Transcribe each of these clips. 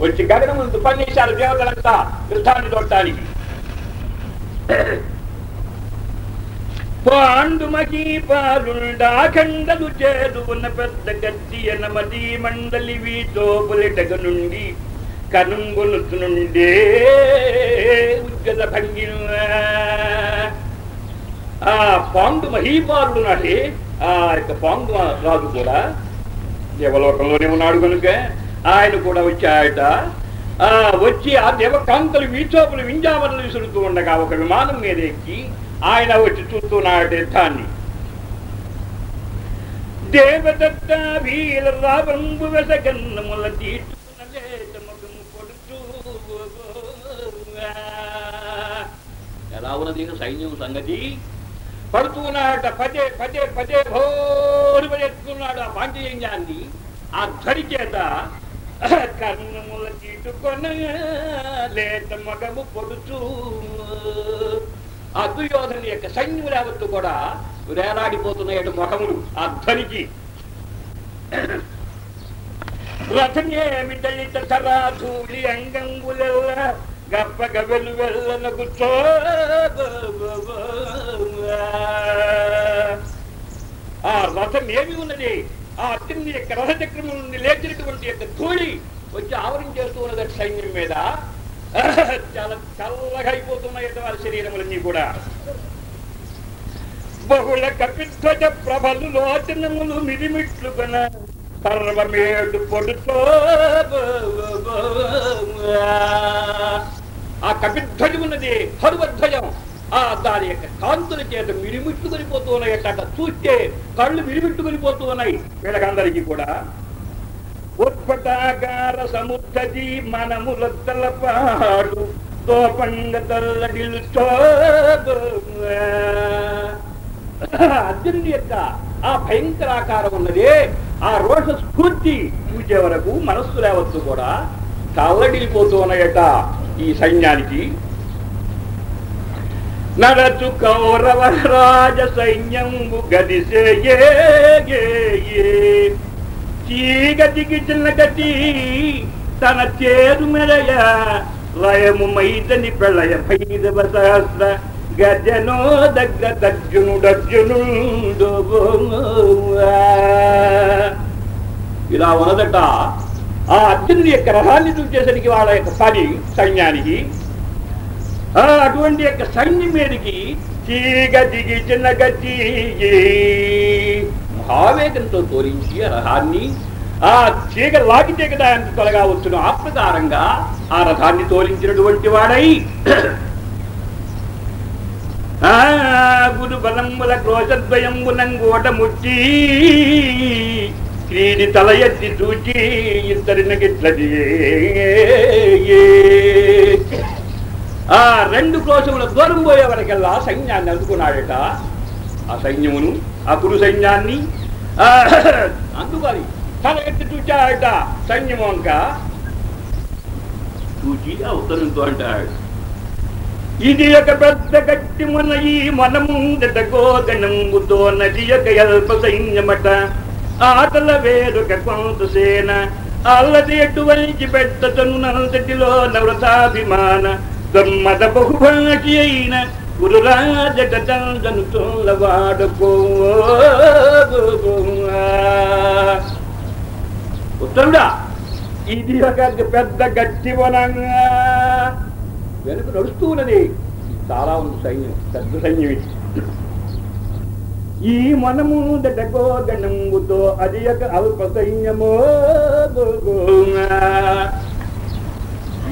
వచ్చి గగనం ముందు పన్నేశారు దేవతలంతా యుద్ధాన్ని చూడటానికి. పాండు మహీపాలుండాఖండలు చేరువున పెద్ద గట్టి ఎనమది మండలి వీటోపులిటగ నుండి కనుంగులుతు నుండే ఉద్గత భంగి ఆ పాండు మహీపాలుడు నాటి ఆ యొక్క పాండు రాజు కూడా దేవలోకంలోనే ఉన్నాడు కనుక ఆయన కూడా వచ్చాయట. ఆ వచ్చి ఆ దేవకాంతలు వీచోపులు వింజామరలు విసురుతూ ఉండగా ఒక విమానం మీద ఎక్కి ఆయన వచ్చి చూస్తున్నాడు యుద్ధాన్ని. దేవదత్త వీర వెసగన్నముల ఎలా ఉన్నది సైన్యం సంగతి? పడుతున్నాడట పదే పదే పదే భోరు ఎత్తుకున్నాడు ఆ పాంచజన్యాన్ని ఆ ధ్వని చేత కర్ణముల తీటుకొన లేత మగము పొడుచు ఆ దుర్యోధను యొక్క సైన్యం యావత్తు కూడా వేలాడిపోతున్నాయట ముఖములు ఆ ధ్వనికి. రథమేమి దళిత సరాధూళి అంగంగులెల్ల గప్పగ వెలు వెళ్ళన కూర్చో ఆ రథం ఏమి ఉన్నది? ఆ అర్జునుని యొక్క రథచక్రము నుండి లేచినటువంటి యొక్క ధూళి వచ్చి ఆవరించేస్తూ ఉన్నది సైన్యం మీద. చాలా చల్లగా అయిపోతున్నాయి వారి శరీరములన్నీ కూడా. బహుళ కపిధ్వజ ప్రభలు లోచనములు మిరిమిట్లు సర్వమేడు పొడుతో ఆ కపిధ్వజం ఉన్నది హరువధ్వజం ఆ దాని యొక్క కాంతుల చేత మిరిమిట్టుకొని పోతూ ఉన్నాయట చూస్తే కళ్ళు మిరిమిట్టుకొని పోతూ ఉన్నాయి వీళ్ళకందరికీ కూడా ఉత్పటాకార సముద్రది మనముల తలపాడు తోపంగ తల్లడిల్తో అర్జునుడి యొక్క ఆ భయంకరాకారం ఉన్నదే ఆ రోష స్ఫూర్తి చూసే వరకు మనస్సు లేవద్దు కూడా. తల్లడిల్లిపోతూ ఉన్నాయట ఈ సైన్యానికి. నడచు కౌరవ రాజ సైన్యంబు గదిసే చీగతికి చిన్న గతి తన చేరు మెరయ లయము మైదని ప్రళయ భైరవ సహస్ర గజనో దగ్గ దర్జునుడర్జునుడు ఇలా ఉన్నదట. ఆ అర్జునుడి యొక్క రథాన్ని చూసేసరికి వాళ్ళ యొక్క పని సైన్యానికి అటువంటి యొక్క సైన్యం మీదకి చీగ దిగి చిన్న గచ్చి మహావేగంతో తోరించి ఆ రథాన్ని ఆ చీగ లాగితే కదా ఎంత త్వరగా వచ్చును ఆ ప్రకారంగా ఆ రథాన్ని తోలించినటువంటి వాడై. ఆ గురు బలముల క్రోశద్వయంబునంగోట ముట్టి క్రీడి తల ఎత్తి చూచి ఇద్దరిని గిట్లది ఆ రెండు క్రోశముల దూరం పోయే వరకెల్లా సైన్యాన్ని అందుకున్నాడట. ఆ సైన్యమును ఆ కురు సైన్యాన్ని ఆ, అందుకొని తల ఎత్తి చూచాడట సైన్యం వంక చూచి ఆ ఉత్తరంతో అంటాడు. ఇది ఒక పెద్ద గట్టి మన ఈ మనముందట గోగణంబుతో నది యొక్క అల్ప సైన్యమట. ఆటల వేరొక కొంత సేన అల్లది ఎటువంటి పెట్టతను నల్తటిలో నవ్రతాభిమాన. దమ్మద బహుభాషి అయిన గురురాజట వాడుకో ఉత్తరుడా ఇది ఒక పెద్ద గట్టి వనంగా వెనుక నడుస్తూ ఉన్నది. చాలా ఉంది సైన్యం పెద్ద సైన్యం ఇది. ఈ మనము గణంబుతో అది ఒక అల్ప సైన్యమో.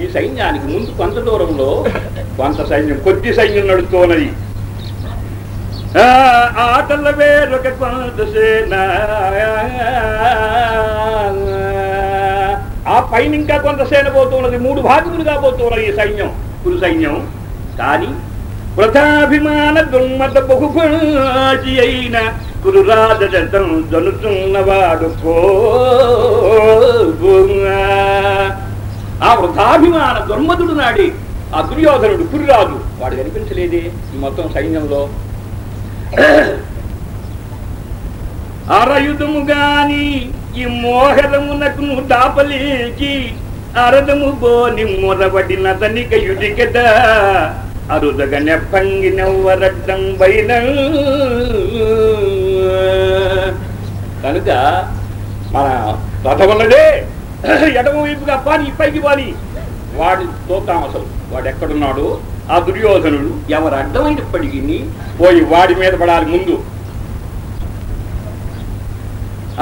ఈ సైన్యానికి ముందు కొంత దూరంలో కొంత సైన్యం కొద్ది సైన్యం నడుస్తూ ఉన్నది ఆ, ఆటల వేరొక కొంత సేన. ఆ పైన ఇంకా కొంత సేన పోతున్నది. మూడు భాగములుగా పోతున్నది ఈ సైన్యం కురు సైన్యం. కానీ వృథాభిమాన దుర్మత బహుభాషి అయిన కురు రాజం జనుతున్నవాడు ఆ వృథాభిమాన దుర్మతుడు నాడి ఆ దుర్యోధనుడు పురిరాజు. వాడు కనిపించలేదే ఈ మొత్తం సైన్యంలో. అరయుధము గాని ఈ మోహరమునకు దాపలేచి అరదము బోని మొరబడిన తనిక కదా అరుదగ నెప్పంగి నవ్వరడ్డం బైన కనుక మన రథం ఎడమ వైపుగా పాని పైకి పాని. వాడి తోతాం అసలు. వాడు ఎక్కడున్నాడు ఆ దుర్యోధనుడు ఎవరు అడ్డమైనప్పటికీ పోయి వాడి మీద పడాలి ముందు.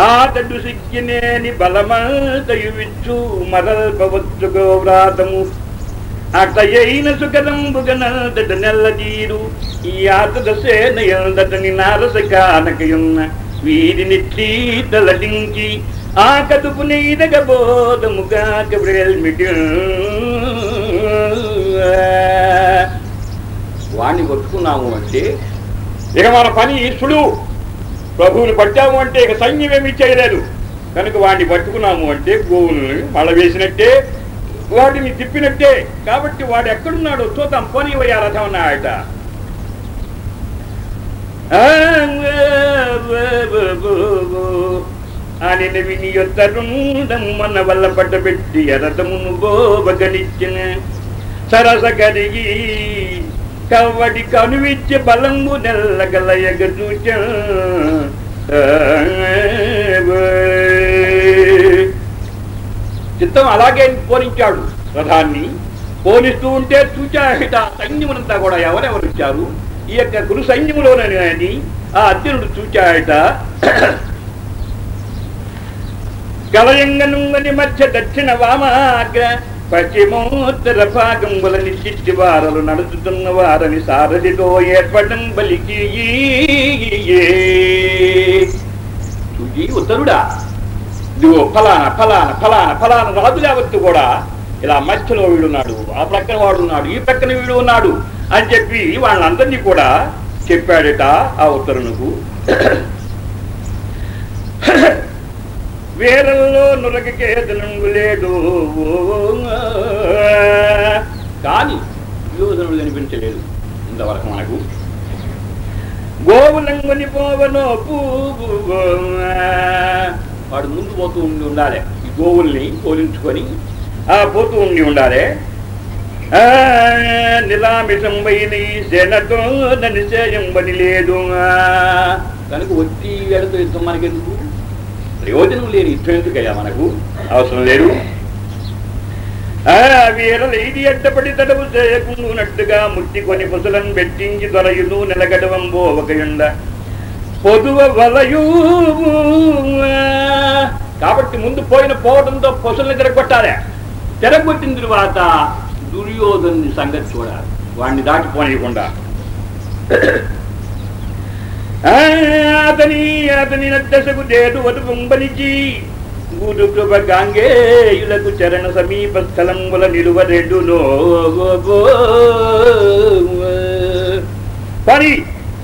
ఆతడు సిగ్గినేని బలమంతయువిచ్చు మరల్పవచ్చు గోవ్రాతము అటయైన దడ్డ నెల్లదీరు ఈ ఆతద సేనయందటని నారస కానకయున్న వీరినిట్లీ తలడించి ఆ కదుపు నీదగ బోధముగా కబ్రేల్మిటి వాణ్ణి కొట్టుకున్నాము అంటే ఇక మన పని సులువు ప్రభువుని పట్టాము అంటే ఇక సైన్యం ఏమి చేయలేదు. కనుక వాడిని పట్టుకున్నాము అంటే గోవుల్ని మళ్ళ వేసినట్టే వాటిని తిప్పినట్టే. కాబట్టి వాడు ఎక్కడున్నాడో చూద్దాం. పోనీవయ్యా రథం అన్నాడట అని విని యొత్తరుండం మన వల్ల పట్టబెట్టి రథమును బోబగనిచ్చిన సరస కరిగి కవ్వడి కనువిచ్చే బలము నెల్లగలయగ చూచ చిత్తం అలాగే పోలించాడు రథాన్ని పోలిస్తూ ఉంటే చూచాహిట సైన్యమునంతా కూడా ఎవరెవరు వచ్చారు? ఈ యొక్క గురు సైన్యములోనని ఆ అర్జునుడు చూచాయట గలయంగనుంగని మధ్య దక్షిణ వామాగ్ర పశ్చిమోత్తర భాగంబుల నిశ్చిట్టి వారలు నడుచుతున్న వారని సారథితో ఏర్పడం బలికి చూచి ఉత్తరుడా. ఇదిగో ఫలానా ఫలానా ఫలానా ఫలానా రాజులు యావత్తు కూడా ఇలా మధ్యలో వీడున్నాడు ఆ ప్రక్కన వాడు ఉన్నాడు ఈ ప్రక్కన వీడు ఉన్నాడు అని చెప్పి వాళ్ళందరినీ కూడా చెప్పాడట ఆ ఉత్తరునుకు. వేరల్లో నురగకేతనంగు లేడు కానీ యోధనుడు కనిపించలేదు ఇంతవరకు మనకు. గోవులంగుని పోవనో పూగు వాడు ముందు పోతూ ఉండి ఉండాలి. ఈ గోవుల్ని పోలించుకొని ఆ పోతూ ఉండి ఉండాలి. నిలామిషం వైన ఈ సేనతో నిశ్చయం పని లేదు కనుక వచ్చి వేడతో యుద్ధం మనకెందుకు? ప్రయోజనం లేని యుద్ధం ఎందుకయ్యా మనకు? అవసరం లేదు. ఆ వీరలు ఇది అడ్డపడి తడవు చేయకుండునట్టుగా ముట్టికొని పొసలను పెట్టించి దొరయును నిలగడవంబో ఒకయుండ. పొదువ వలయు కాబట్టి ముందు పోయిన పోవడంతో పొసల్ని తిరగొట్టాలి తిరగొట్టిన తరువాత దుర్యోధను సంగతి చూడాలి. వాడిని దాటిపోనియకుండా ఆ, అతని అతని నద్దసకు దేడు వటుకుంబలిచి గురు కృప గాంగేయులకు చరణ సమీప స్థలంబుల నిలువ రెండు పని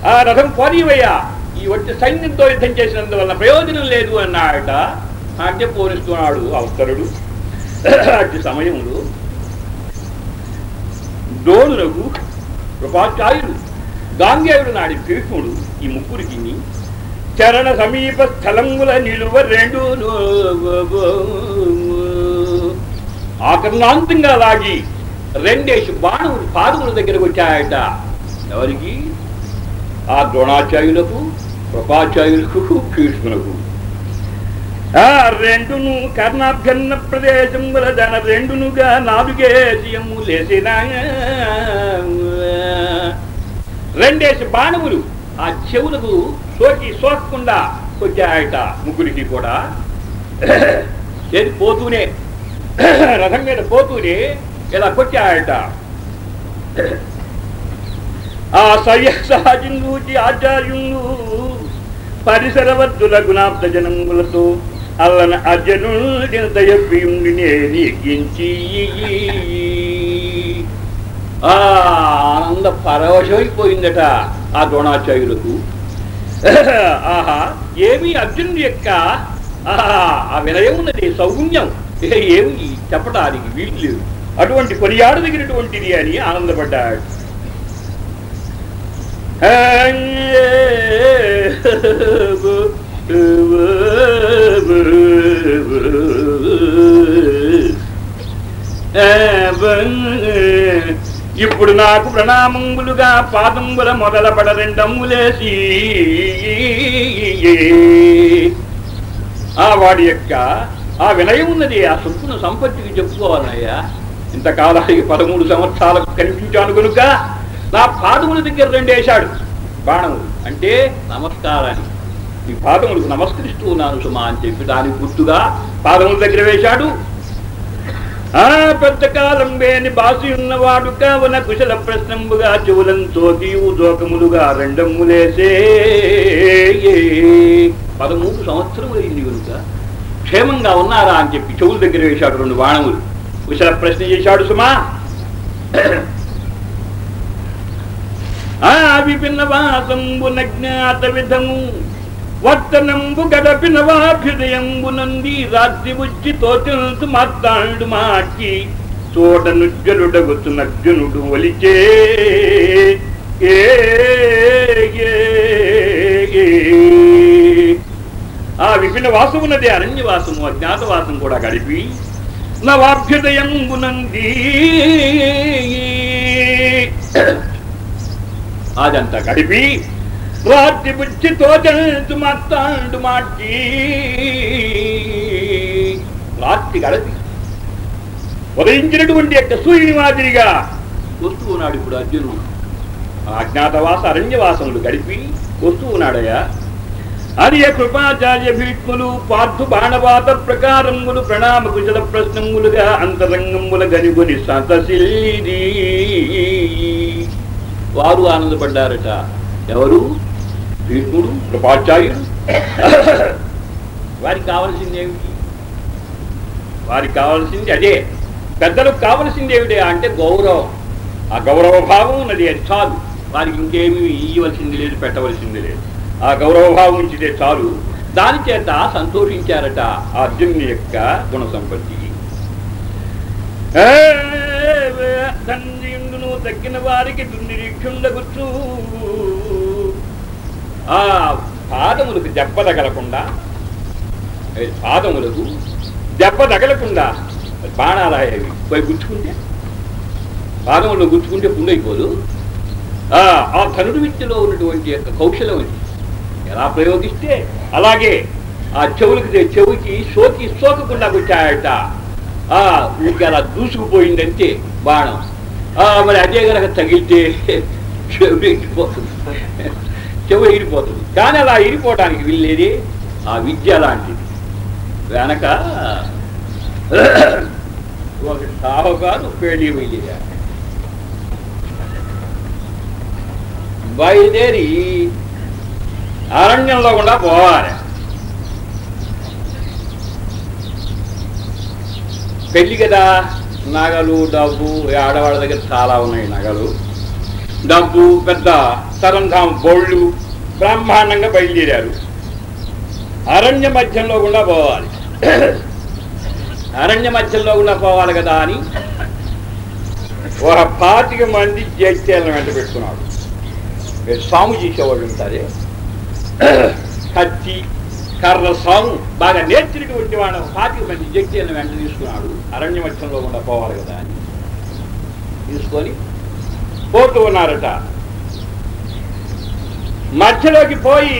ఆ రథం పనివయ్యా. ఈ వచ్చి సైన్యంతో యుద్ధం చేసినందువల్ల ప్రయోజనం లేదు అన్నాడట. అంటే పోలిస్తున్నాడు అవసరుడు అటు సమయంలో ద్రోణులకు కృపాచార్యుడు గాంగేయుడు నాడి భీష్ముడు ఈ ముగ్గురికి చరణ సమీప స్థలముల నిలువ రెండు ఆకర్ణాంతంగా లాగి రెండేసి బాణువులు పాదముల దగ్గరకు వచ్చాయట. ఎవరికి? ఆ ద్రోణాచార్యులకు కృపాచార్యులకు భీష్ములకు ఆ రెండును కర్ణాభ్యన్న ప్రదేశముల దన రెండునుగా నాలుగేసియము లేసిన రెండేసి బాణములు. ఆ చెవులకు సోకి సోకకుండా వచ్చాయట ముగ్గురికి కూడా. ఏది పోతూనే రథం మీద పోతూనే ఇలా కొట్టాయట. ఆ సయ్య ఆచార్యులు పరిసరవద్దుల గుణాబ్ద జనములతో అల్లన అర్జునుడి దయవ్యుండి నేను ఎగ్గించి ఆనంద పరవశమైపోయిందట ఆ ద్రోణాచార్యులకు. ఆహా ఏమి అర్జునుడి యొక్క ఆహా ఆ వినయం ఉన్నది సౌగుణ్యం. ఏమి చెప్పడానికి వీలు లేదు. అటువంటి కొనియాడదగినటువంటిది అని ఆనందపడ్డాడు. ఇప్పుడు నాకు ప్రణామములుగా పాదముల మొదల పడ రెండమ్ములేసి ఆ వాడి యొక్క ఆ వినయం ఉన్నది ఆ సొప్పున సంపత్తికి చెప్పుకోవాలయ్యా ఇంతకాలానికి పదమూడు సంవత్సరాలకు కనిపించాను కనుక నా పాదముల దగ్గర రెండేశాడు. బాణములు అంటే నమస్కారాన్ని. ఈ పాదములకు నమస్కరిస్తూ ఉన్నాను సుమా అని చెప్పి దానికి గుర్తుగా పాదముల దగ్గర వేశాడు. ఆ పెద్ద కాలం వేని బాసి ఉన్నవాడు కావున కుశల ప్రశ్నంబుగా చెవులంతో తీవు జోకములుగా రెండమ్ములేసే పదమూడు సంవత్సరం అయింది కనుక. క్షేమంగా ఉన్నారా అని చెప్పి చెవుల దగ్గర వేశాడు రెండు బాణములు. కుశల ప్రశ్న చేశాడు సుమా. ఆ విభిన్న వాసంబున జ్ఞాత విధము. వర్తనంబు గడపిన వాభ్యుదయంబు నంది రాత్రి ఉచ్చి తోచంతు మాత్తాండు మాకి. చోట నుజ్జలుడగుతు ఒలిచే. ఆ విభిన్న వాసం ఉన్నది అరణ్యవాసము అజ్ఞాతవాసం కూడా గడిపి. నవాభ్యుదయంబునంది అదంతా గడిపి. వాటి బుచ్చి తోచంతు మాత్తాండు మాటి. రాత్రి గడది. ఉదయించినటువంటి యొక్క సూర్యుని మాదిరిగా వస్తూ ఉన్నాడు ఇప్పుడు అర్జునుడు. అజ్ఞాతవాస అరణ్యవాసములు గడిపి వస్తూ ఉన్నాడయ్యా. అది కృపాచార్య భీష్ములు పార్థు బాణవాత ప్రకారములు ప్రణామ కుశల ప్రశ్నములుగా అంతరంగముల గనిగుని సంతశిల్లి వారు ఆనందపడ్డారట. ఎవరు? భీష్ముడు కృపాచార్యుడు వారికి కావలసింది ఏమిటి వారికి కావలసింది అదే పెద్దలకు కావలసింది ఏమిటి అంటే గౌరవం ఆ గౌరవ భావం ఉన్నది అది చాలు వారికి ఇంకేమీ ఇయ్యవలసింది లేదు పెట్టవలసింది లేదు ఆ గౌరవ భావం ఉంచితే చాలు దాని చేత సంతోషించారట ఆ అర్జునుని యొక్క గుణ తండ్రియుండును తగ్గిన వారికి దుర్నిరీక్షుండగుచ్చు ఆ పాదములకు దెబ్బ తగలకుండా పాదములకు దెబ్బ తగలకుండా బాణాలయ్యేవి. పోయి గుచ్చుకుంటే? పాదములను గుచ్చుకుంటే పుండైపోదు. ఆ ఆ ధనుడు విద్యలో ఉన్నటువంటి యొక్క కౌశలం ఇది. ఎలా ప్రయోగిస్తే అలాగే ఆ చెవులకి చెవికి సోకి సోకకుండా గుచ్చాయట. ఆ ఊరికి అలా దూసుకుపోయిందంటే బాణం. ఆ మరి అదే కనుక తగిలితే చెవి చెవు ఎగిరిపోతుంది కానీ అలా ఎగిరిపోవడానికి వీల్లేది? ఆ విద్య లాంటిది. వెనక ఒక సాహుకారు పెళ్ళి బయలుదేరి అరణ్యంలో కూడా పోవాలి. పెళ్ళి కదా? నగలు డబ్బు ఈ ఆడవాళ్ళ దగ్గర చాలా ఉన్నాయి నగలు. డబ్బు పెద్ద తరంధాం బోళ్ళు బ్రహ్మాండంగా బయలుదేరారు. అరణ్య మధ్యంలో కూడా పోవాలి. అరణ్య మధ్యంలో కూడా పోవాలి కదా అని ఒక పాతిక మంది జైత్యాలను వెంట పెట్టుకున్నాడు సాము చేసేవాళ్ళు ఉంటారే? కత్తి కర్ర సాము బాగా నేర్చినటువంటి వాడు పాతిక మంది జైత్యాలను వెంట తీసుకున్నాడు. అరణ్య మధ్యంలో కూడా పోవాలి కదా అని తీసుకొని పోతూ ఉన్నారట. మధ్యలోకి పోయి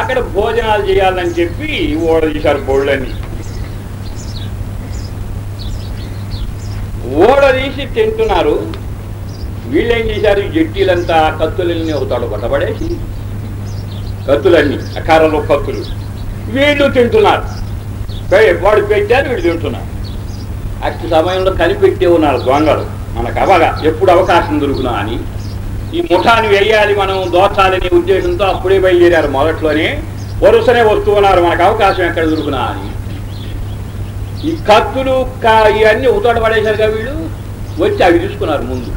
అక్కడ భోజనాలు చేయాలని చెప్పి ఓడ తీశారు బోళ్ళని. ఓడ తీసి తింటున్నారు. వీళ్ళేం చేశారు? జట్టీలంతా కత్తులన్నీ అవుతాడు కొట్టబడేసి కత్తులన్నీ అకారంలో కత్తులు. వీళ్ళు తింటున్నారు. వాడు పెట్టారు వీళ్ళు తింటున్నారు. అట్టి సమయంలో కనిపెట్టే ఉన్నారు దొంగలు. మనకు అవగా. ఎప్పుడు అవకాశం దొరుకునా అని. ఈ ముఠాన్ని వేయాలి మనం దోచాలనే ఉద్దేశంతో అప్పుడే బయలుదేరారు మొదట్లోనే. వరుసనే వస్తూ ఉన్నారు మనకు అవకాశం ఎక్కడ దొరుకునా అని. ఈ కత్తులు ఇవన్నీ ఉతోట కదా వీళ్ళు? వచ్చి అవి తీసుకున్నారు ముందు.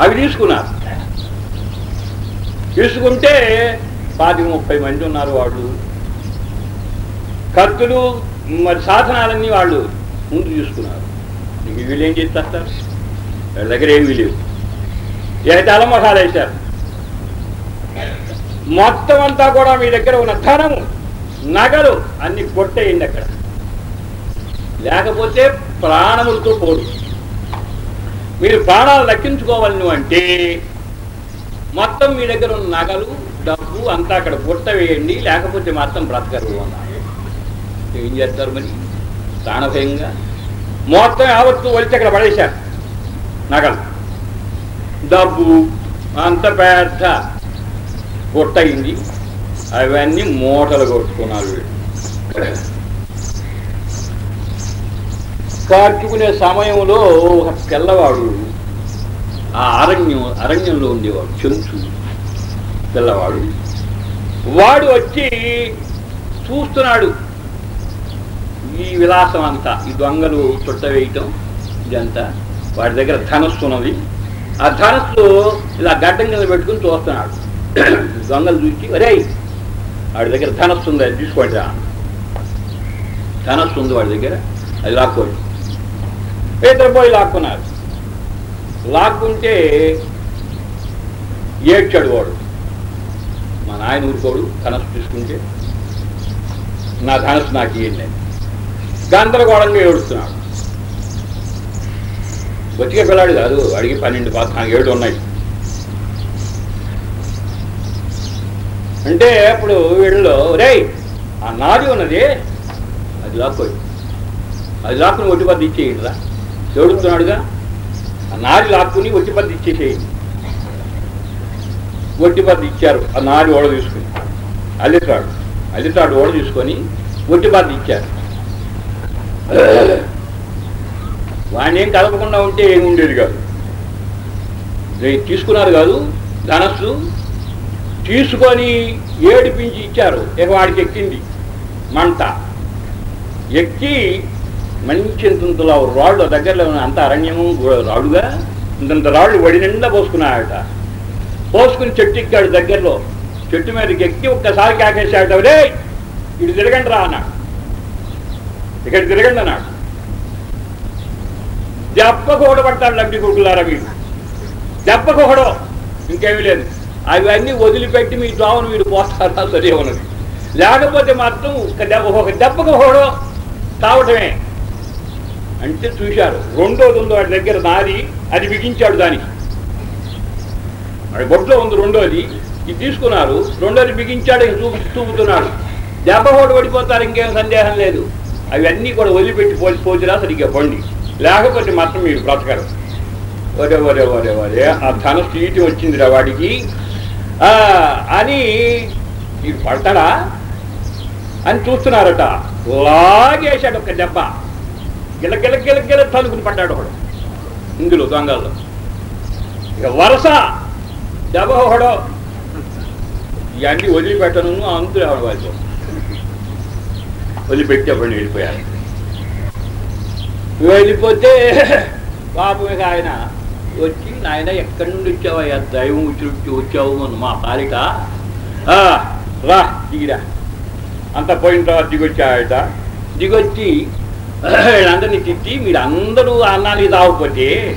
అవి తీసుకున్నారు. తీసుకుంటే పాతిక ముప్పై మంది ఉన్నారు వాళ్ళు. కత్తులు మరి సాధనాలన్నీ వాళ్ళు ముందు తీసుకున్నారు. వీళ్ళు ఏం చేస్తారు వీళ్ళ దగ్గర ఏమీ లేవు. అయితే అలమొహాలు వేశారు. మొత్తం అంతా కూడా మీ దగ్గర ఉన్న ధనము నగలు అన్ని కొట్టేయండి అక్కడ. లేకపోతే ప్రాణములతో పోడు మీరు ప్రాణాలు దక్కించుకోవాలను అంటే మొత్తం మీ దగ్గర ఉన్న నగలు డబ్బు అంతా అక్కడ కొట్టవేయండి లేకపోతే మాత్రం బ్రతకరు అన్నారు. ఏం చేస్తారు మరి? ప్రాణభయంగా? మొత్తం యావత్తు వచ్చి అక్కడ పడేశారు. నగలు డబ్బు అంత పెద్ద గుట్టయింది. అవన్నీ మూటలు కొట్టుకున్నారు వీళ్ళు. కార్చుకునే సమయంలో ఒక పిల్లవాడు ఆ అరణ్యం అరణ్యంలో ఉండేవాడు చెంచు పిల్లవాడు వాడు వచ్చి చూస్తున్నాడు. ఈ విలాసం అంతా ఈ దొంగలు చుట్టవేయటం ఇదంతా వాడి దగ్గర ధనస్సు ఉన్నది. ఆ ధనస్సు ఇలా గడ్డం కింద పెట్టుకుని చూస్తున్నాడు. దొంగలు చూసి ఒరేయ్ వాడి దగ్గర ధనస్సు ఉంది అది తీసుకోండి రా. ధనస్సు ఉంది వాడి దగ్గర అది లాక్కోండి. ఇద్దరు పోయి లాక్కున్నారు. లాక్కుంటే ఏడ్చాడు వాడు. మా నాయన ఊరుకోడు ధనస్సు తీసుకుంటే. నా ధనస్సు నాకు ఇవ్వండి గందరగోళంగా ఏడుస్తున్నాడు. బతికే పిల్లాడు కాదు అడిగి పన్నెండు పద్నాలుగు ఏడు ఉన్నాయి. అంటే అప్పుడు వీళ్ళలో రే ఆ నాది ఉన్నది అది లాక్కోయి అది లాక్కుని ఒట్టి పద్దు ఇచ్చేయండి రా ఏడుస్తున్నాడుగా? ఆ నాది లాక్కుని ఒట్టి పద్దు ఇచ్చేసేయండి. ఒట్టి పద్దు ఇచ్చారు ఆ నాది ఓడ తీసుకుని. అల్లితాడు అల్లితాడు ఓడ తీసుకొని ఒట్టి పద్దు ఇచ్చారు. వాడిని ఏం కలపకుండా ఉంటే ఏమి ఉండేది కాదు తీసుకున్నారు కాదు ధనస్సు తీసుకొని ఏడిపించి ఇచ్చారు. ఇక వాడికి ఎక్కింది మంట. ఎక్కి మంచి ఇంతంతలో రాళ్ళు దగ్గరలో ఉన్న అంత అరణ్యము రాడుగా రాళ్ళుగా ఇంతంత రాళ్ళు వడి నిండా పోసుకున్నాడట పోసుకుని చెట్టు ఎక్కాడు దగ్గరలో. చెట్టు మీదకి ఎక్కి ఒక్కసారి కాకేశాడు. రే ఇటు తిరగండి రా అన్నాడు. ఇక్కడ తిరగండి అన్నాడు. దెబ్బకు పడతాడు లబ్ధి కొడుకులారా వీడు. దెబ్బకు ఇంకేమీ లేదు. అవన్నీ వదిలిపెట్టి మీ దోమను వీడు పోస్తారా సరే ఉన్నది లేకపోతే మాత్రం ఒక దెబ్బకు ఒకడో తావటమే. అంటే చూశారు రెండోది ఉంది వాడి దగ్గర నాది అది బిగించాడు దానికి. వాడి బొట్లో ఉంది రెండోది ఇది తీసుకున్నారు రెండోది బిగించాడు చూపు చూపుతున్నాడు దెబ్బ ఓడి పడిపోతారు ఇంకేం సందేహం లేదు. అవన్నీ కూడా వదిలిపెట్టి పోసి పోతురా సరిగ్గా పండి. లేకపోతే మాత్రం మీరు బ్రతకరు. ఒరే ఒరే ఒరే ఒరే ఆ ధన సీటు వచ్చిందిరా వాడికి. ఆ, అని మీరు పడతాడా? అని చూస్తున్నారట. లాగేశాడు ఒక దెబ్బ. గిల గిల గిల గిల తలుకుని పడ్డాడు ఒకడు. ఇందులో దొంగల్లో ఇక వరస. దెబ్బ ఒకడో. ఇవన్నీ వదిలిపెట్టను అంతులు ఎవడు వాళ్ళు వదిలిపెట్టి అప్పుడు వెళ్ళిపోయారు. వెళ్ళిపోతే పాపం ఇక ఆయన వచ్చి నాయన ఎక్కడి నుండి వచ్చావయ్యా? దైవం వచ్చి వచ్చావు అని మా పాలిట. "ఆ, రా దిగిరా. అంత పోయిన తర్వాత దిగొచ్చాడట. దిగొచ్చి వీళ్ళందరినీ తిట్టి మీరు అందరూ అన్నానికి తాగకపోతే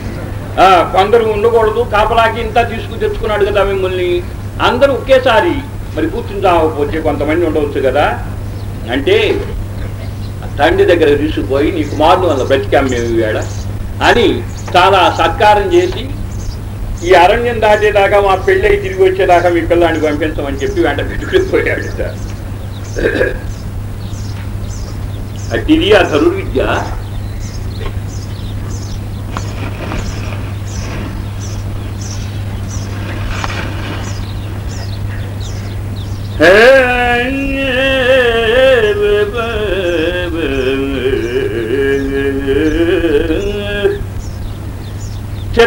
ఆ, కొందరు ఉండకూడదు కాపలాకి ఇంత తీసుకు తెచ్చుకున్నాడు కదా మిమ్మల్ని. అందరూ ఒకేసారి మరి కూర్చుని తాగకపోతే కొంతమంది ఉండవచ్చు కదా. అంటే తండ్రి దగ్గర తీసుకుపోయి నీ కుమారుడు వల్ల బ్రతికాం మేము ఈవేళ అని చాలా సత్కారం చేసి ఈ అరణ్యం దాటేదాకా మా పెళ్ళై తిరిగి వచ్చేదాకా మీ పిల్లాన్ని పంపించమని చెప్పి వెంట పెట్టుకుపోయాడు సార్. అట్టిది ఆ ధరుడు విద్య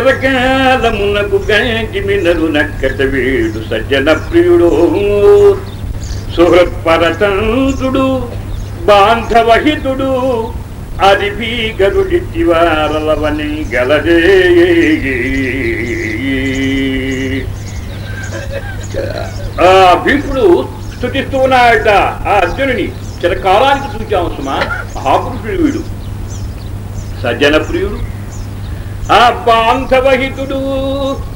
సర్వకాలమునకు గంకిమినరు నక్కట వీడు సజ్జన ప్రియుడు. సుహృత్పరతంతుడు బాంధవహితుడు అది భీగరుడివారలవని గలదే. ఆ భీకుడు స్థుతిస్తూ ఉన్నాడట ఆ అర్జునుని. చిరకాలానికి చూచాము సుమా. మహాపురుషుడు వీడు. సజ్జన ప్రియుడు ఆ బాంధవహితుడు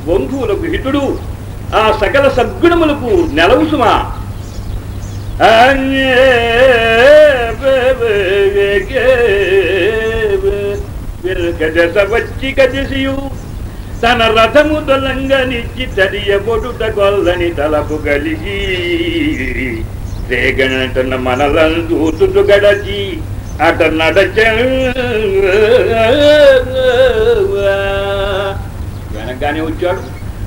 బంధువులకు హితుడు ఆ సకల సద్గుణములకు నెలవు సుమా వచ్చి కదిసియు తన రథము దొలంగనిచ్చి తరియబొడుట గొల్లని తలపు కలిగి రేగనంటున్న మనలను దూతుడు గడచి అట నడచ వెనకగానే వచ్చాడు.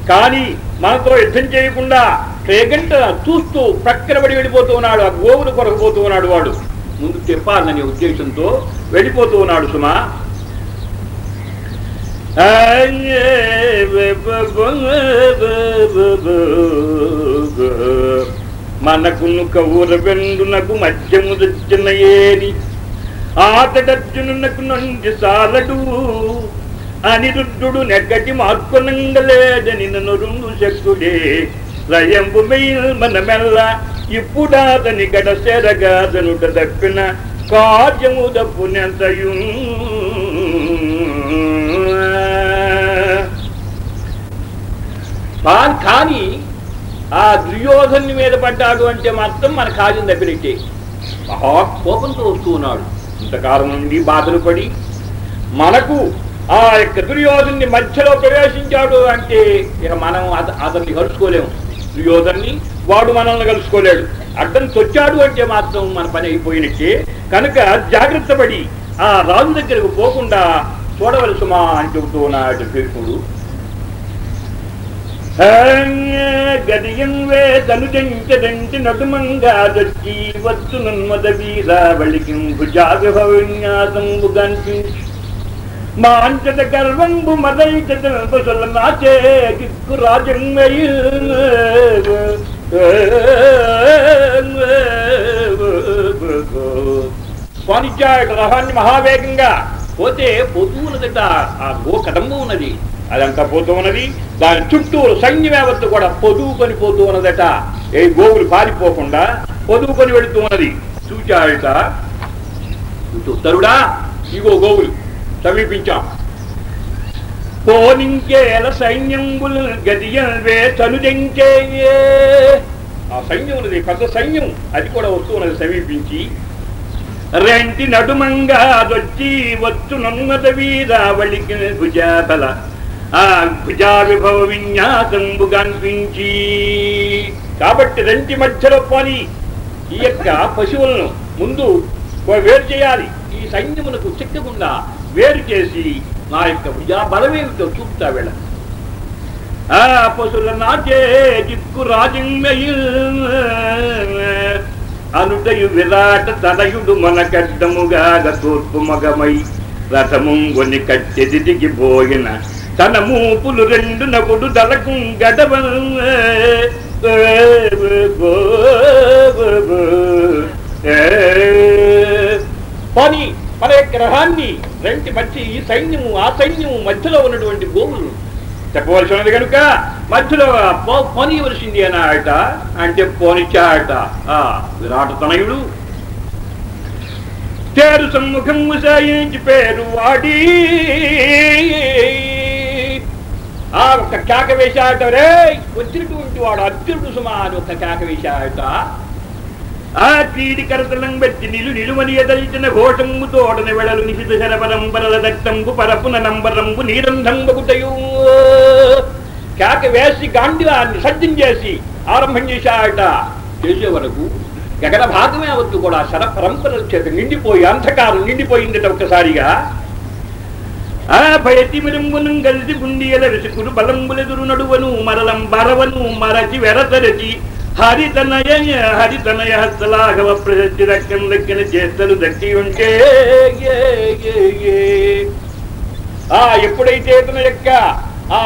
కానీ మనతో యుద్ధం చేయకుండా రేగంట చూస్తూ ప్రక్కనబడి వెళ్ళిపోతూ ఉన్నాడు. ఆ గోవులు కొరకపోతూ ఉన్నాడు వాడు. ముందు చెప్పాలనే ఉద్దేశంతో వెళ్ళిపోతూ ఉన్నాడు సుమా. మనకును కౌర వెండునకు మధ్యము తెచ్చిన ఏరి ఆతడర్జునునకు నంది సాలడు అనిరుద్ధుడు నెగ్గటి మార్కొనంగలేదని నొరుంగు శక్తుడే లయంబు మనమెల్ల ఇప్పుడాతని గడ సెరగాదనుట తప్పిన కార్యము దప్పునెంతయు కానీ ఆ దుర్యోధను మీద పడ్డాడు అంటే మాత్రం మన కార్యం దగ్గరికి. మహా కోపంతో వస్తూ ఉన్నాడు. ఇంతకాలం నుండి బాధలు పడి మనకు ఆ యొక్క దుర్యోధన్ని మధ్యలో ప్రవేశించాడు అంటే ఇక మనం అతన్ని కలుసుకోలేము. దుర్యోధన్ని వాడు మనల్ని కలుసుకోలేడు. అడ్డం తొచ్చాడు అంటే మాత్రం మన పని అయిపోయినట్టే. కనుక జాగ్రత్త పడి ఆ రాజు దగ్గరకు పోకుండా చూడవలసుమా అని చెబుతూ ఉన్నాడు. భీష్ముడు గదియం వేదను జంచదంటి నటుమంగా దొచ్చి వచ్చు నన్మద వీరావళికిం భుజా మాంచత గర్వంబు మదైచద బసల నాచే దిక్కు రాజంగయి కొనిచ్చాడు రహాన్ని మహావేగంగా పోతే పోతూ ఉన్నదట ఆ గో కదంబు ఉన్నది అదంతా పోతూ ఉన్నది దాని చుట్టూరు సైన్యమేవత్తు కూడా పొదువుకొని పోతూ ఉన్నదట ఏ గోవులు పారిపోకుండా పొదువుకొని వెళుతూ ఉన్నది చూచాడట తరుడా ఇగో గోవులు సమీపించాం. పోనింకేల సైన్యంబులు గదియల్వే తనుజంకే ఆ సైన్యం ఉన్నది పెద్ద సైన్యం. అది కూడా వస్తూ ఉన్నది సమీపించి. రెంటి నడుమంగా అదొచ్చి వచ్చు నమ్మద వీరావళికి భుజాబల ఆ భుజా విభవ విన్యాసంబు కనిపించి కాబట్టి రెంటి మధ్యలో పోని ఈ యొక్క పశువులను ముందు వేరు చేయాలి. ఈ సైన్యములకు చిక్కకుండా వేరు చేసి నా యొక్క భుజా బలమేమిటో చూపుతా వీళ్ళ. ఆ పశువుల నాచే దిక్కు రాజింగయు అనుటయు విరాట తనయుడు మన గడ్డముగాగ తూర్పు మగమై రథముంగొని కట్టెదిగి పోయిన తన మూపులు రెండు నగుడు దళకు గడవ. పోనీ మన రథాన్ని రెంటి మధ్య ఈ సైన్యము ఆ సైన్యము మధ్యలో ఉన్నటువంటి గోవులు. చెప్పవలసి ఉన్నది కనుక మధ్యలో పోనీయవలసింది అని ఆట అంటే పోనిచ్చాట. ఆ విరాట తనయుడు. తేరు సమ్ముఖం సాయించి పేరు వాడి. ఆ ఒక్క కేక వేశాట రే వచ్చినటువంటి వాడు అర్జునుడు సుమా అని ఒక కేక వేశాట ఆ పీడి కరతలం పెట్టి నిలు నిలువని ఎదల్చిన ఘోషంబు తోడని వెడలు నిశిత శరపరంబరల దట్టంబు పరపున నంబరంబు నీరంధంబగుటయు కేక వేసి గాంధీవాన్ని సజ్జం చేసి ఆరంభం చేశాట చేసే వరకు గగన భాగమే అవద్దు కూడా. శర పరంపరల చేత నిండిపోయి అంధకారం నిండిపోయిందట ఒక్కసారిగా. ఆ భయతి మిరంబును కలిసి గుండియల విసుకుడు బలంబులెదురు నడువను మరలం బరవను మరచి వెరతరచి. హరితనయ హరితనయ హస్తలాఘవ ప్రశస్తి రక్కన దక్కిన చేతలు దక్కి ఉంటే ఆ ఎప్పుడైతే ఇతను యొక్క ఆ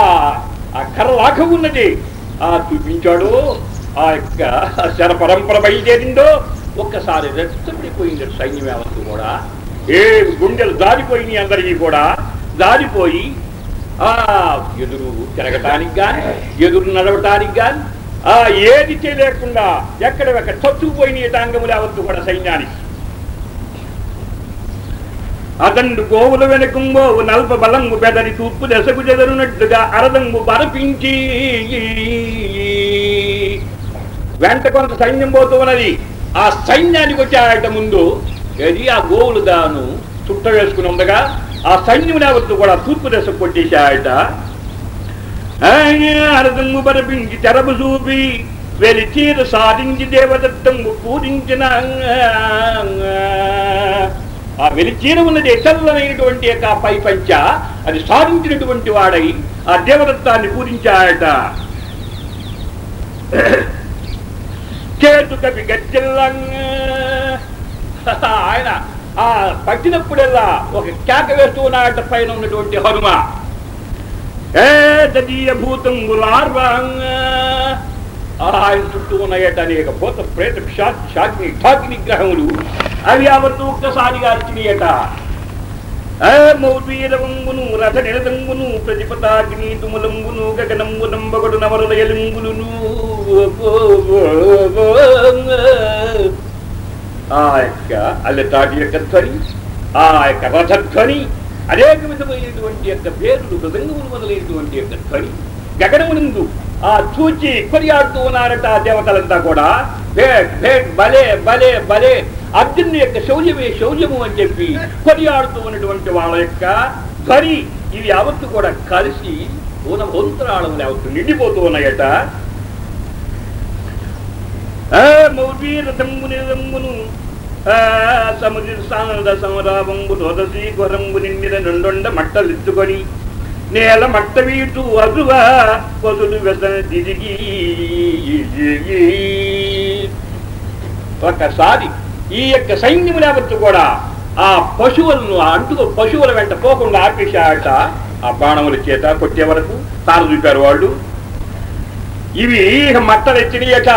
ఆ కర్ర ఉన్నది ఆ చూపించాడు ఆ యొక్క శర పరంపర బయలుదేరిందో ఒక్కసారి రెచ్చబడిపోయింది సైన్య వ్యవస్థ కూడా ఏ గుండెలు దారిపోయినాయి అందరికీ కూడా దారిపోయి ఆ ఎదురు తిరగటానికి కానీ ఎదురు నడవటానికి గాని ఆ ఏది చేయలేకుండా ఎక్కడెక్కడ చచ్చుకుపోయిన టాంగములు లేవద్దు కూడా సైన్యానికి. అతండు గోవుల వెనుకంబోవు నల్ప బలంగు బెదరి తూర్పు దశకు చెదరునట్టుగా అరదంగు బరపించి వెంట కొంత సైన్యం పోతూ ఉన్నది. ఆ సైన్యానికి వచ్చాయట ముందు ఏది ఆ గోవులు దాను చుట్ట వేసుకుని ఉండగా ఆ సైన్యం యావత్తు కూడా తూర్పు దశ కొట్టేశాయట. అరదమ్ము పరపించి తెరపు చూపి వెలిచీర సాధించి దేవదత్తము పూజించిన ఆ వెలిచీర ఉన్నది చల్లనైనటువంటి యొక్క పై పంచ అది సాధించినటువంటి వాడై ఆ దేవదత్తాన్ని పూజించాయట. చేతు కవి గజ్జల్లంగా. ఆయన ఆ పట్టినప్పుడల్లా ఒక కేక వేస్తూ ఉన్నాడట పైన ఉన్నటువంటి హనుమ ఏ తదీయ భూతంగులార్వాంగా ఆయన చుట్టూ ఉన్నాయట అనేక భూత ప్రేత షాకి ఠాకి నిగ్రహములు అవి యావత్తు ఒక్కసారిగా అర్చినయట మౌద్వీరంగును రథ నిరదంగును ప్రతిపతాగ్ని తుములంగును గగనంబు నంబగడు నవరుల ఎలుంగులును ఆ యొక్క అల్లెతాటి యొక్క ధ్వని ఆ యొక్క రథధ్వని అనేక విధమైనటువంటి యొక్క పేర్లు మృదంగములు మొదలైనటువంటి యొక్క ధ్వని గగనమునందు ఆ చూచి కొరియాడుతూ ఉన్నారట ఆ దేవతలంతా కూడా. భేట్ భేట్ బలే బలే బలే అర్జునుని యొక్క శౌర్యమే శౌర్యము అని చెప్పి కొరియాడుతూ ఉన్నటువంటి వాళ్ళ యొక్క ధ్వని. ఇవి యావత్తు కూడా కలిసి పూన భౌంతరాళములు యావత్తు నిండిపోతూ ఉన్నాయట. మౌర్వీరథంబు నిరంబును సముద్ర సానంద సమరావంబు రోదసి ఘోరంబు నిండిన నుండొండ మట్టలిత్తుకొని నేల మట్ట వీటు అదువా పొదులు వెసన తిరిగి. ఒకసారి ఈ యొక్క సైన్యము లేవచ్చు కూడా ఆ పశువులను ఆ అంటుకు పశువుల వెంట పోకుండా ఆపేశాట ఆ బాణముల చేత కొట్టే వరకు తాను చూపారు వాళ్ళు. ఇవి మట్టలు ఎత్తినయట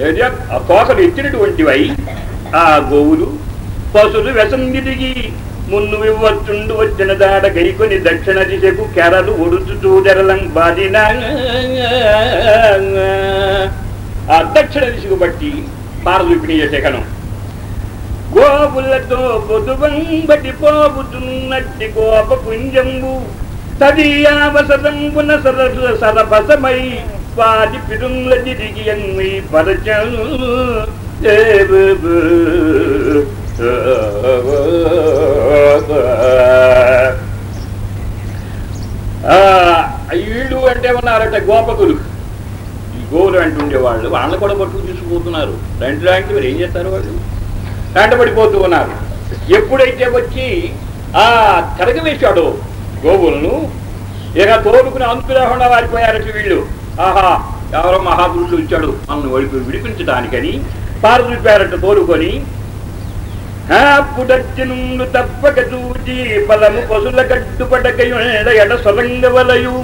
ఏదో? ఆ తోకలు ఎత్తినటువంటివై ఆ గోవులు పశులు వెసందిరిగి మున్ను వివ్వచ్చుండు వచ్చిన దాడ గైకొని దక్షిణ దిశకు కెరలు ఒడుచుతూ జరలం బాధిన ఆ దక్షిణ దిశకు బట్టి పారదూపిణీయ శకనం గోపులతో పొదువంబటి పోపుతున్నట్టి గోప పుంజంబు తదీయావసరంబున సరసు సరభసమై వాటి పిరుంల తిరిగి అమ్మి పరచను ఈళ్ళు అంటే ఉన్నారట గోపకులు. ఈ గోవులు అంటుండే వాళ్ళు వాళ్ళని కూడా పట్టుకు తీసుకుపోతున్నారు. రెండు లాంటి మరి ఏం చేస్తారు వాళ్ళు? వెంటబడిపోతూ ఉన్నారు. ఎప్పుడైతే వచ్చి ఆ తిరగవేశాడో గోవులను ఇక తోలుకుని అంతు లేకుండా వారిపోయారట వీళ్ళు. ఆహా ఎవరో మహాపురుషుడు వచ్చాడు మనల్ని ఒడిపి విడిపించడానికని పారదూపారట తోలుకొని పుడచ్చినుండు తప్పక చూచి పదము పశుల కట్టుపడకయుండ ఎడ సొరంగవలయు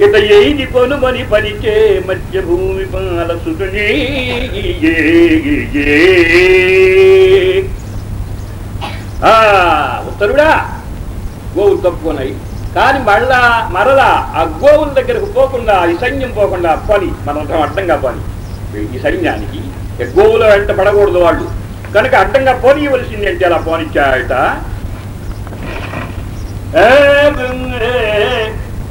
ఇత ఏది కొనుమని పరిచే మధ్య భూమి పాల సుతుని ఉత్తరుడా గోవు తప్పుకొనయి కానీ మళ్ళా మరలా ఆ గోవుల దగ్గరకు పోకుండా ఈ సైన్యం పోకుండా పని. మనం అడ్డంగా పని. ఈ సైన్యానికి గోవుల వెంట పడకూడదు వాళ్ళు. కనుక అడ్డంగా పోనీయవలసింది అంటే అలా పోనిచ్చాయట?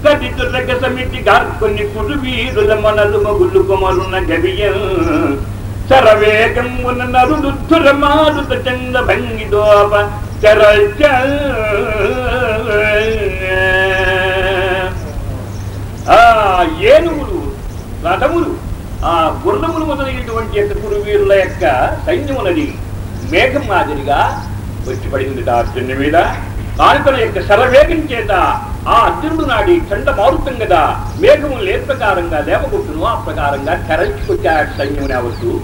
కటితుర్రక సమితి గార్కొని కుడు వీరుల మనలు మగులు కొమరున్న గవియం శరవేగమున నరుడుద్ధుర మారుత చంద భంగి దోప చరచ రథములు ఆ గుర్రములు మొదలైనటువంటి యొక్క కురువీరుల యొక్క సైన్యమునది మేఘం మాదిరిగా వచ్చి పడింది అర్జునుడి మీద. కానుకల యొక్క శరవేగం చేత ఆ అర్జునుడు నాడి చండ మారుతం కదా మేఘము ఏ ప్రకారంగా దేవగుట్టును ఆ ప్రకారంగా కరల్చుకొచ్చాడు సైన్యముని అవస్తూ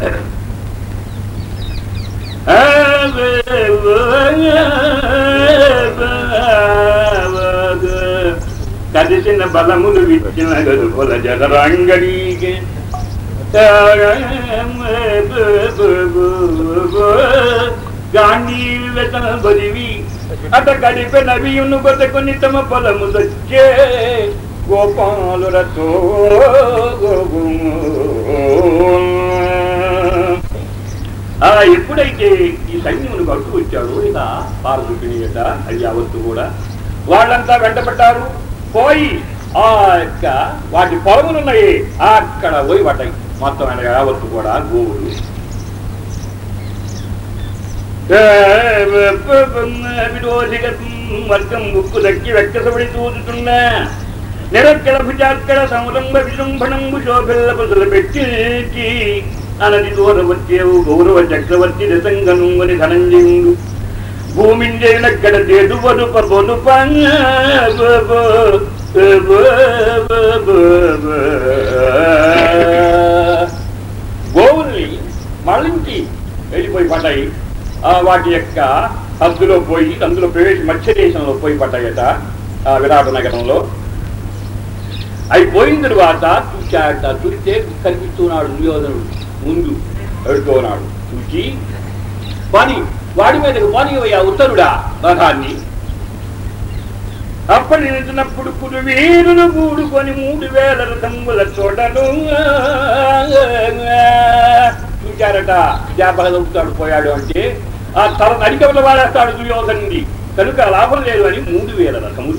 కదిసిన బలములు విచ్చిన గదుపుల జగరంగడికి గాంధీ బదివి అత గడిపే నవియును బతకుని తమ బలము సచ్చే గోపాలురతో ఆ ఎప్పుడైతే ఈ సైన్యమును కట్టు వచ్చాడో ఇక పారదుకినీయట అది యావత్తు కూడా వాళ్ళంతా వెంటపడ్డారు. పోయి ఆ యొక్క వాటి పొలములున్నాయి అక్కడ పోయి పడ్డాయి మొత్తం ఆయన యావత్తు కూడా గోవులు వర్గం ముక్కు దక్కి వెక్కసబడి చూచుతున్నా నిరక్కల భుజాక్కల సంరంభ విజృంభణంబు శోభిల్ల పసుల పెట్టి అనది దూరవచ్చేవు గౌరవ చక్రవర్తి రసంగనుంగని ధనంజయుడు భూమింజయునక్కడ దేదువడు పబొను గోవుల్ని మళ్ళించి వెళ్ళిపోయి పడ్డాయి. ఆ వాటి యొక్క హద్దులో పోయి అందులో ప్రవేశ మధ్య దేశంలో పోయి పడ్డాయట ఆ విరాట నగరంలో. అవి పోయిన తరువాత చూచాడట చూస్తే కనిపిస్తున్నాడు దుర్యోధనుడు. ముందు వెళుతున్నాడు చూచి పని వాడి మీదకు పని అయ్యా ఉత్తరుడా? రథాన్ని అప్పటి నిలిచినప్పుడు కురు వీరులు కూడుకొని మూడు వేల రథముల చూడను చూచారట. జాపహదవుతాడు పోయాడు అంటే ఆ తల నడికవల వాడేస్తాడు దుర్యోధనుడి కనుక లాభం లేదు అని మూడు వేల రథములు.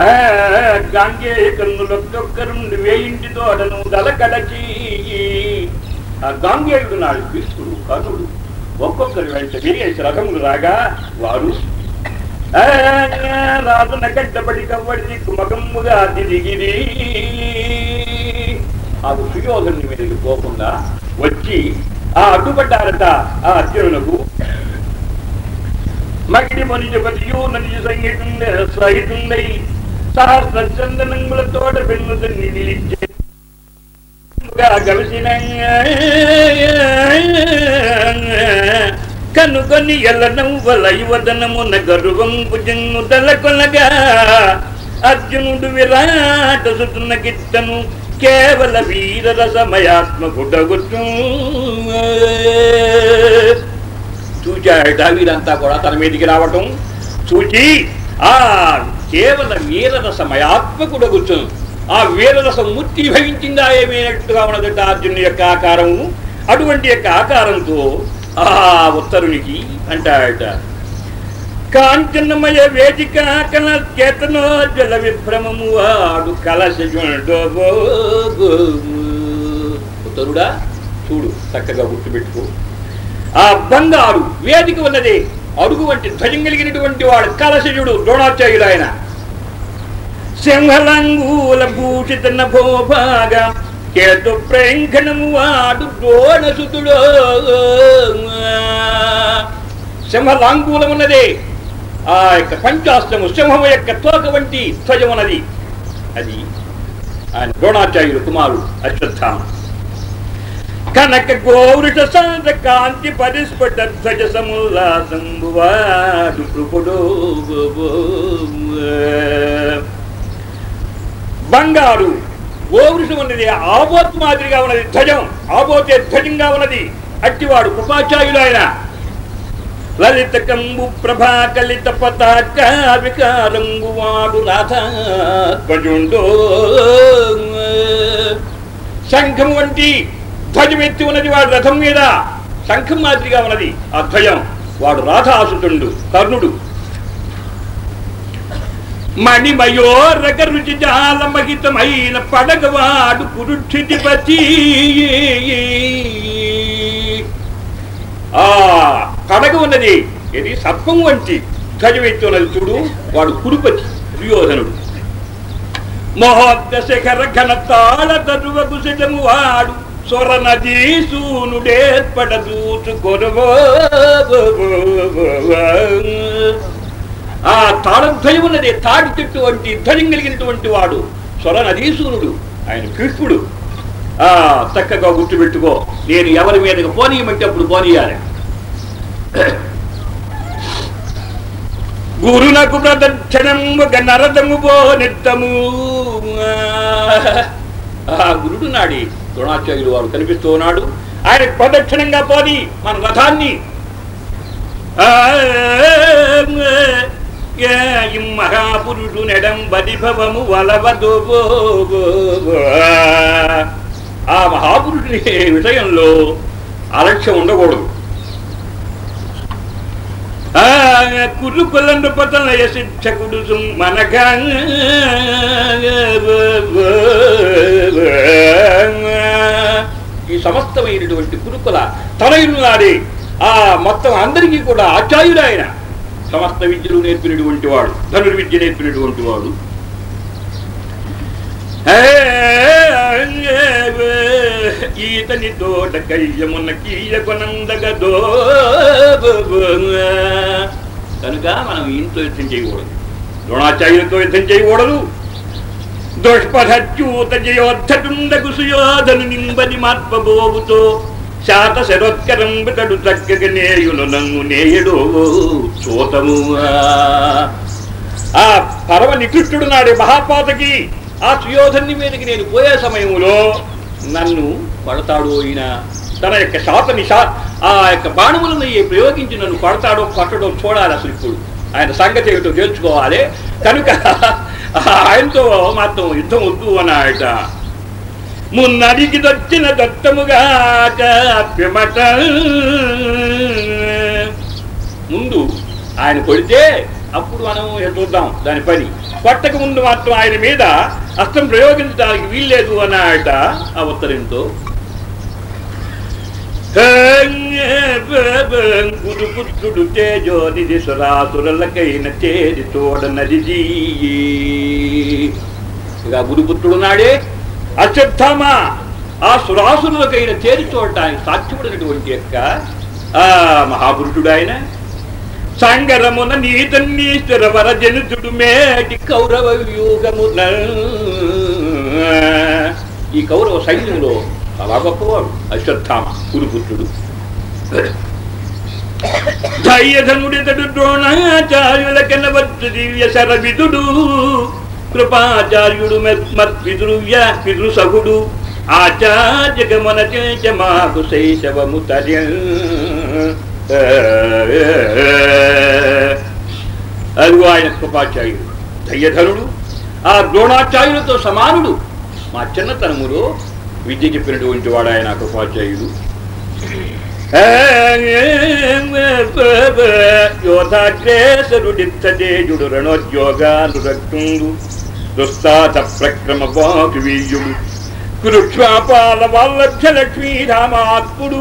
ఆ, కన్నులొక్కొక్క రెండు వేయింటి తోటను దలకడచి ఆ గాంగేయుడు నాడు కృష్ణుడు కర్ణుడు ఒక్కొక్కరు వెంట వేసి రథములు రాగా వారు రాజున గడ్డబడి కవ్వడి దిక్కుమకమ్ముగా తిరిగిరి. ఆ దుర్యోధను మీదకి పోకుండా వచ్చి ఆ అడ్డుపడ్డారట ఆ అర్జునులకు మగిడి మనిషిపతియు నది సంగీతుండే సహితుండై సహస్ర చందనంగుల తోట పెన్నుదని నిలిచే కలిసిన కనుకొని ఎల్లనవ్వల యువదనమున గర్వం జన్ము తలకొనగా అర్జునుడు విరాట సుతున్న గిట్టను కేవల వీర రసమయాత్మకుడగుతూ చూచాడట వీరంతా కూడా తన మీదికి రావటం. చూచి ఆ కేవల వీరరసమయాత్మకుడగుచ్చు ఆ వీరరస మూర్తి భవించిందా ఏమైనట్టుగా ఉన్నదట అర్జునుడి యొక్క ఆకారము? అటువంటి యొక్క ఆకారంతో ఆ ఉత్తరునికి అంటాడట కాంచనమయ వేదిక కల చేతనో జల విభ్రమము వాడు కలశ ఉత్తరుడా చూడు చక్కగా గుర్తుపెట్టుకో. ఆ బంగారు వేదిక ఉన్నదే అడుగు వంటి ధ్వజం కలిగినటువంటి వాడు కలశజుడు ద్రోణాచార్యుడు ఆయన. సింహలంగూల భూషిత నభోభాగ కేతు ప్రేంఖణము వాడు ద్రోణసుతుడో సింహలాంగూలమున్నదే ఆ యొక్క పంచాస్త్రము సింహము యొక్క తోక వంటి ధ్వజమున్నది. అది ఆయన ద్రోణాచార్యుడు కుమారుడు అశ్వత్థామ. కనక గౌరుష సంత కాంతి పరిస్ఫుట ధ్వజ సముల్లాసంబువాడు కృపుడు. బంగారు. గోవృషం ఉన్నది ఆబోత్ మాదిరిగా ఉన్నది ధ్వజం. ఆబోతే ధ్వజంగా ఉన్నది. అట్టివాడు కృపాచార్యుడు ఆయన. లలిత కంబు ప్రభా కలిత పతాక వికారంగు వాడు నాథాత్మజుండో శంఖం వంటి ధ్వజమెత్తి ఉన్నది వాడు రథం మీద. శంఖం మాదిరిగా ఉన్నది ఆ ధ్వజం. వాడు రాధాసుతుండు కర్ణుడు. మణిమయోరక రుచి జాలమహితమైన పడగవాడు కురుక్షితిపతి ఆ పడగ ఉన్నది. ఇది సర్పం వంటి ధ్వజం చూడు వాడు కురుపతి దుర్యోధనుడు. మహోద్ద శిఖర ఘన తాళ తరువకు సిద్ధము వాడు సొర నదీ సూనుడేర్పడ దూచుకొనవో ఆ తాళధ్వయం ఉన్నది తాడి చెట్టు వంటి ధ్వజం కలిగినటువంటి వాడు. స్వర నదీశూరుడు ఆయన కృష్ణుడు ఆ చక్కగా గుర్తుపెట్టుకో నేను ఎవరి మీదకి పోనీయమంటే అప్పుడు పోనీయాలి గురునకు ప్రదక్షిణము నరదము పో నిత్తము ఆ గురుడు నాడి ద్రోణాచార్యుడు వారు కనిపిస్తూ ఉన్నాడు. ఆయన ప్రదక్షిణంగా పోని మన రథాన్ని. ఆ, ఏ ఇం మహాపురుషు నెడం ఆ మహాపురుషుని విషయంలో అలక్ష్యం ఉండకూడదు. ఆ కురుకుల నృపతలయ శిక్షకుడు మనగా ఈ సమస్తమైనటువంటి కురుకుల తనయులు నాడే ఆ మొత్తం అందరికీ కూడా ఆచార్యుడు ఆయన. సమస్త విద్యలు నేర్పినటువంటి వాడు ధనుర్విద్య నేర్పినటువంటి వాడు. ఈతని తోట కయ్యమున్న కీయకొనందగదో కనుక మనం ఇంట్లో యుద్ధం చేయకూడదు. ద్రోణాచార్యులతో యుద్ధం చేయకూడదు. దుష్పథచ్యూత జయోద్ధటుండకు సుయోధను నింబది మార్పబోవుతో శాత శరోత్కరం బితడు చక్కగ నేయును నన్ను నేయుడు చూతము ఆ పరమ నికృష్టుడు నాడే మహాపాతకి ఆ సుయోధన్ని మీదకి నేను పోయే సమయంలో నన్ను పడతాడు ఈయన. తన యొక్క శాత నిషా ఆ యొక్క బాణములను ప్రయోగించి నన్ను పడతాడో కొట్టడో చూడాలి అసలు ఇప్పుడు. ఆయన సంగతి ఏమిటో తెలుసుకోవాలి. కనుక ఆయనతో మాత్రం యుద్ధం వద్దు అన్నాయట మున్నడికి దొచ్చిన దత్తముగాక పిమట ముందు ఆయన కొడితే అప్పుడు మనం చూద్దాం దాని పని. కొట్టక ముందు మాత్రం ఆయన మీద అస్తం ప్రయోగించడానికి వీల్లేదు అన్నాయట ఆ ఉత్తరంతో. గురుపుత్రుడు తేజో నిధి సురాసురలకైన తేజి తోడనది ఇక గురుపుత్రుడు నాడే అశ్వత్థామా ఆ సురాసురులకైన చేరి చూడటానికి సాధ్యపడినటువంటి యొక్క ఆ మహాపురుషుడు ఆయన సంగరమున నీతన్నీశ్వర వరజనుతుడు మేటి కౌరవ వ్యూహమున. ఈ కౌరవ సైన్యంలో చాలా గొప్పవాడు అశ్వత్థామ గురుపుత్రుడు. ధైర్యధనుడితడు ద్రోణాచార్యుల కనవచ్చు దివ్య శరవిదుడు. కృపాచార్యుడు మద్విద్రువ్య వ్యాపిదు సగుడు ఆచార్యగమన చేచ మాకు శైశవము తర్య అదిగో ఆయన కృపాచార్యుడు దయ్యధరుడు ఆ ద్రోణాచార్యులతో సమానుడు. మా చిన్నతనములో విద్య చెప్పినటువంటి వాడు ఆయన కృపాచార్యుడు. యోధాగ్రేసరుడిత్తజేయుడు రణోద్యోగానురక్తుండు. దుస్తాత ప్రక్రమ వాగ్వీయుడు కురుక్షాపాల వల్లభ్య లక్ష్మీరామాత్ముడు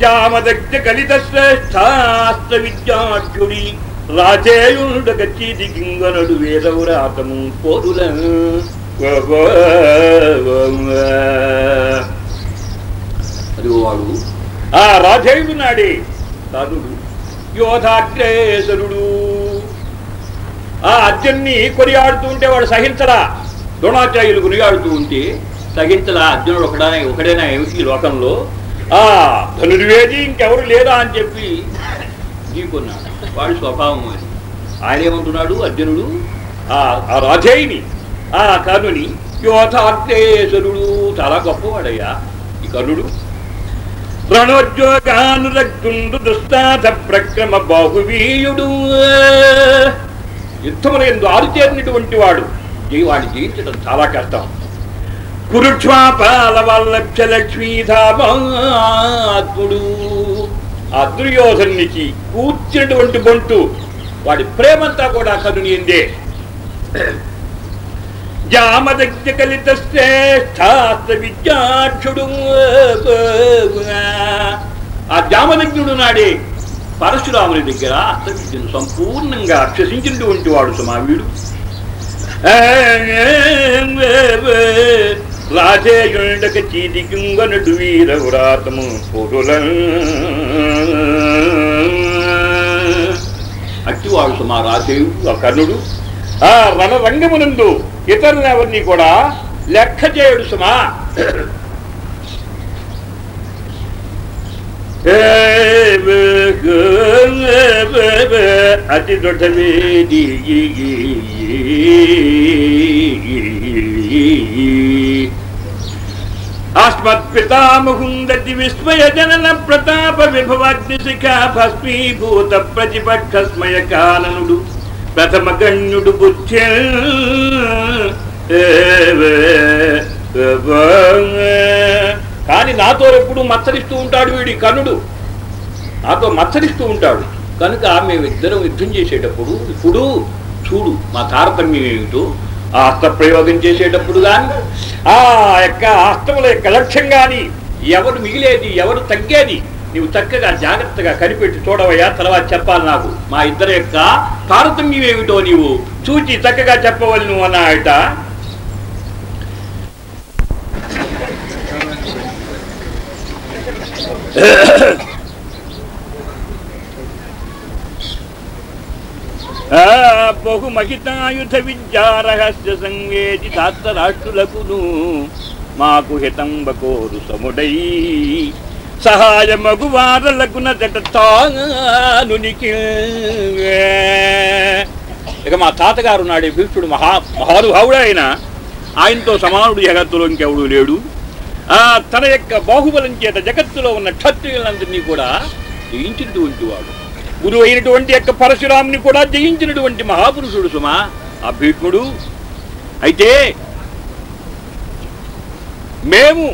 జామదగ్ధ కలిత శ్రేష్టాస్త్ర విద్యాఢ్యుడి రాజేయుండగచ్చి గింగనుడు వేదవురాతము పోరుల అదిగో వాడు. ఆ రాజేయుడు నాడే కరుడు యోధాగ్రేసరుడు. ఆ అర్జున్ని కొనియాడుతూ ఉంటే వాడు సహించరా ద్రోణాచార్యులు కొనియాడుతూ ఉంటే సహించరా అర్జునుడు ఒకడే ఒకడేనా ఏమిటి ఈ లోకంలో? ఆ ధనుర్వేది ఇంకెవరు లేదా అని చెప్పి ఢీకొన్నాడు వాడి స్వభావం అది. ఆయన ఏమంటున్నాడు అర్జునుడు? ఆ ఆ ఆ కర్ణుని యోధాగ్రేసరుడు చాలా గొప్పవాడయ్యా ఈ కర్ణుడు. ప్రణోద్యోగానురక్తుండు దుస్తాత ప్రక్రమ బాహువీయుడు. యుద్ధమున ఎందు ఆరుచేరినటువంటి వాడు. వాడిని జయించడం చాలా కష్టం. కురుక్ష్మాపాల ఆ దుర్యోధనునికి కూర్చున్నటువంటి బొంటు వాడి ప్రేమంతా కూడా కరుని ఎందే. కలిత శ్రేష్ఠాస్త్ర విద్యాక్షుడు ఆ జామదగ్ధుడు నాడే పరశురాముని దగ్గర అస్త్ర సంపూర్ణంగా అభ్యసించినటువంటి వాడు సుమావీడు. రాజేయుండక చీదికింగనడు వీరవ్రాతము పొరుల అట్టివాడు సుమా రాజేయుడు ఆ కర్ణుడు. ఆ రణరంగమునందు ఇతరులెవరిని కూడా లెక్క చేయడు సుమా. అతి దొడ్డవేది అస్మత్పితామహుందతి విస్మయ జనన ప్రతాప విభవాగ్నిశిఖ భస్మీభూత ప్రతిపక్ష స్మయ కాననుడు ప్రథమ గణ్యుడు బుద్ధి ఏ కానీ నాతో ఎప్పుడు మత్సరిస్తూ ఉంటాడు వీడి కనుడు. నాతో మత్సరిస్తూ ఉంటాడు. కనుక మేమిద్దరం యుద్ధం చేసేటప్పుడు ఇప్పుడు చూడు మా తారతమ్యం ఏమిటో. ఆ అస్త్ర ప్రయోగం చేసేటప్పుడు కానీ ఆ యొక్క అస్త్రముల యొక్క లక్ష్యం కానీ ఎవరు మిగిలేది ఎవరు తగ్గేది నీవు చక్కగా జాగ్రత్తగా కనిపెట్టి చూడవయ్యా తర్వాత చెప్పాలి నాకు. మా ఇద్దరి యొక్క తారతమ్యం ఏమిటో నీవు చూచి చక్కగా చెప్పవాలి నువ్వు అన్నాయట. బహుమహితాయుధ విద్యా రహస్య సంవేది ధాత్తరాష్ట్రులకును మాకు హితంబకోరు సముడై. సహాయమగు వారలకున తానునికి ఇక మా తాతగారు నాడు భీష్ముడు మహా మహానుభావుడు ఆయన ఆయనతో సమానుడు జగత్తులో ఇంకెవడు లేడు. ఆ తన యొక్క బాహుబలం చేత జగత్తులో ఉన్న క్షత్రియులందరినీ కూడా జయించినటువంటి వాడు. గురువు అయినటువంటి యొక్క పరశురాముని కూడా జయించినటువంటి మహాపురుషుడు సుమా. ఆ భీష్ముడు. అయితే మేము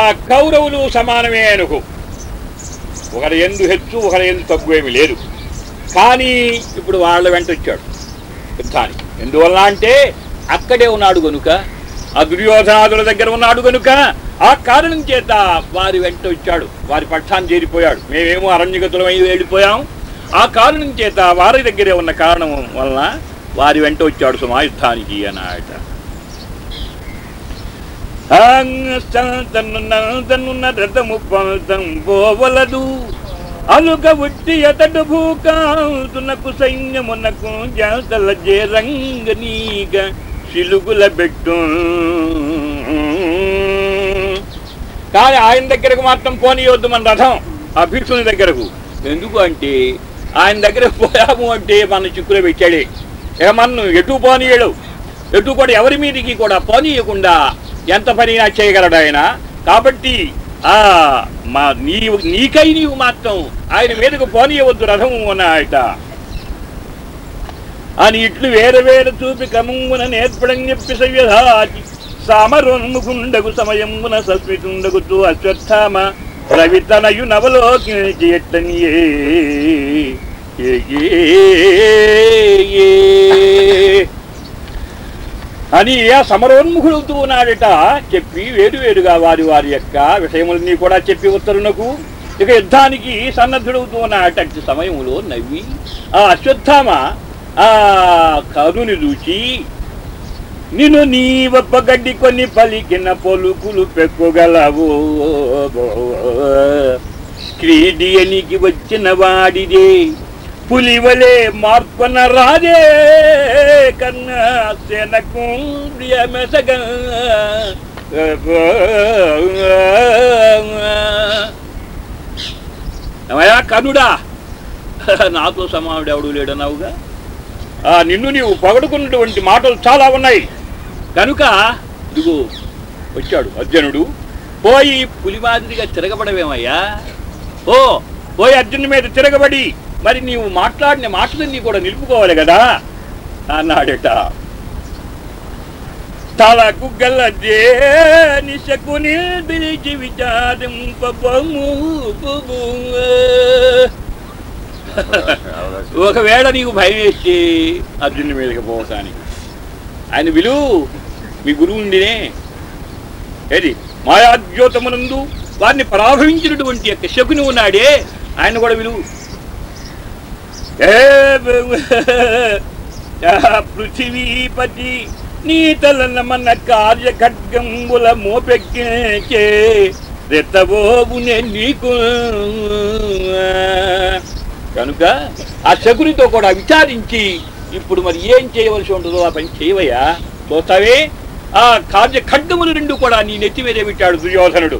ఆ కౌరవులు సమానమే అనుకో. ఒకరి ఎందు హెచ్చు ఒకరి ఎందు తక్కువేమీ లేదు. కానీ ఇప్పుడు వాళ్ళ వెంట వచ్చాడు యుద్ధానికి. ఎందువల్ల అంటే అక్కడే ఉన్నాడు గనుక ఆ దుర్యోధనాదుల దగ్గర ఉన్నాడు గనుక ఆ కారణం చేత వారి వెంట వచ్చాడు. వారి పక్షాన్ని చేరిపోయాడు. మేమేమో అరణ్యగతులమై వెళ్ళిపోయాం. ఆ కారణం చేత వారి దగ్గరే ఉన్న కారణం వలన వారి వెంట వచ్చాడు సుమాయుద్ధానికి యుద్ధానికి అన్నాయట తన్నున్న రథము పంతం పోవలదు అలుక ఉట్టి అతడు భూకాంతునకు సైన్యమునకు జాతల జేరంగనీగ సిలుగుల పెట్టు కానీ ఆయన దగ్గరకు మాత్రం పోనీయొద్దు మన రథం ఆ భీష్ముని దగ్గరకు. ఎందుకు అంటే ఆయన దగ్గరకు పోయాము అంటే మన చిక్కులో పెట్టాడే. ఇక మనం ఎటు పోనీయడు? ఎటు కూడా ఎవరి మీదకి కూడా పోనీయకుండా ఎంత పనినా చేయగలడు ఆయన. కాబట్టి ఆ మా నీవు నీకై నీవు మాత్రం ఆయన మీదకు పోనీయవద్దు రథము అన్నాయట అని ఇట్లు వేరు వేరు చూపి క్రమమున నేర్పడం చెప్పి సవ్యధాచి సామరోన్ముకుండగు సమయమున సస్మితుండగుతూ అశ్వత్థామ రవితనయు నవలోకించి ఎట్టనియే అని ఆ సమరోన్ముఖుడుతూ ఉన్నాడట చెప్పి వేరువేరుగా వారి వారి యొక్క విషయములన్నీ కూడా చెప్పి ఉత్తరునకు. ఇక యుద్ధానికి సన్నద్ధుడవుతూ ఉన్నాడట అట్టి సమయములో నవ్వి ఆ అశ్వత్థామ ఆ కరుని చూచి నిన్ను నీ ఒప్ప గడ్డి కొన్ని పలికిన పొలుకులు పెక్కుగలవు. క్రీడియనికి వచ్చిన వాడిదే. పులివలే మార్పన రాజే కన్నా సేనకు మెసగ కనుడా? నాతో సమానుడు ఎవడు లేడన్నావుగా? నిన్ను నీవు పొగడుకున్నటువంటి మాటలు చాలా ఉన్నాయి. కనుక ఇదిగో వచ్చాడు అర్జునుడు. పోయి పులి మాదిరిగా తిరగబడవేమయ్యా? ఓ పోయి అర్జును మీద తిరగబడి మరి నీవు మాట్లాడిన మాటలన్నీ కూడా నిలుపుకోవాలి కదా? అన్నాడట. తలకు గలదే నిశకుని పిలిచి విచారింపబము ఒకవేళ నీకు భయం వేస్తే అర్జునుడి మీదకి పోవటానికి ఆయన విలువ మీ గురువు ఉండినే ఏది? మాయాద్యోతమునందు వారిని పరాభవించినటువంటి యొక్క శకుని ఉన్నాడే ఆయన కూడా విలు ఏ పృథివీపతి తల మన కార్య మోపెక్కించే రెత్తబోబునే నీకు. కనుక ఆ శకునితో కూడా విచారించి ఇప్పుడు మరి ఏం చేయవలసి ఉంటుందో ఆ పని చేయవయ్యా? చూస్తావే ఆ కార్య ఖడ్గములు రెండు కూడా నీ నెత్తి మీదే పెట్టాడు దుర్యోధనుడు.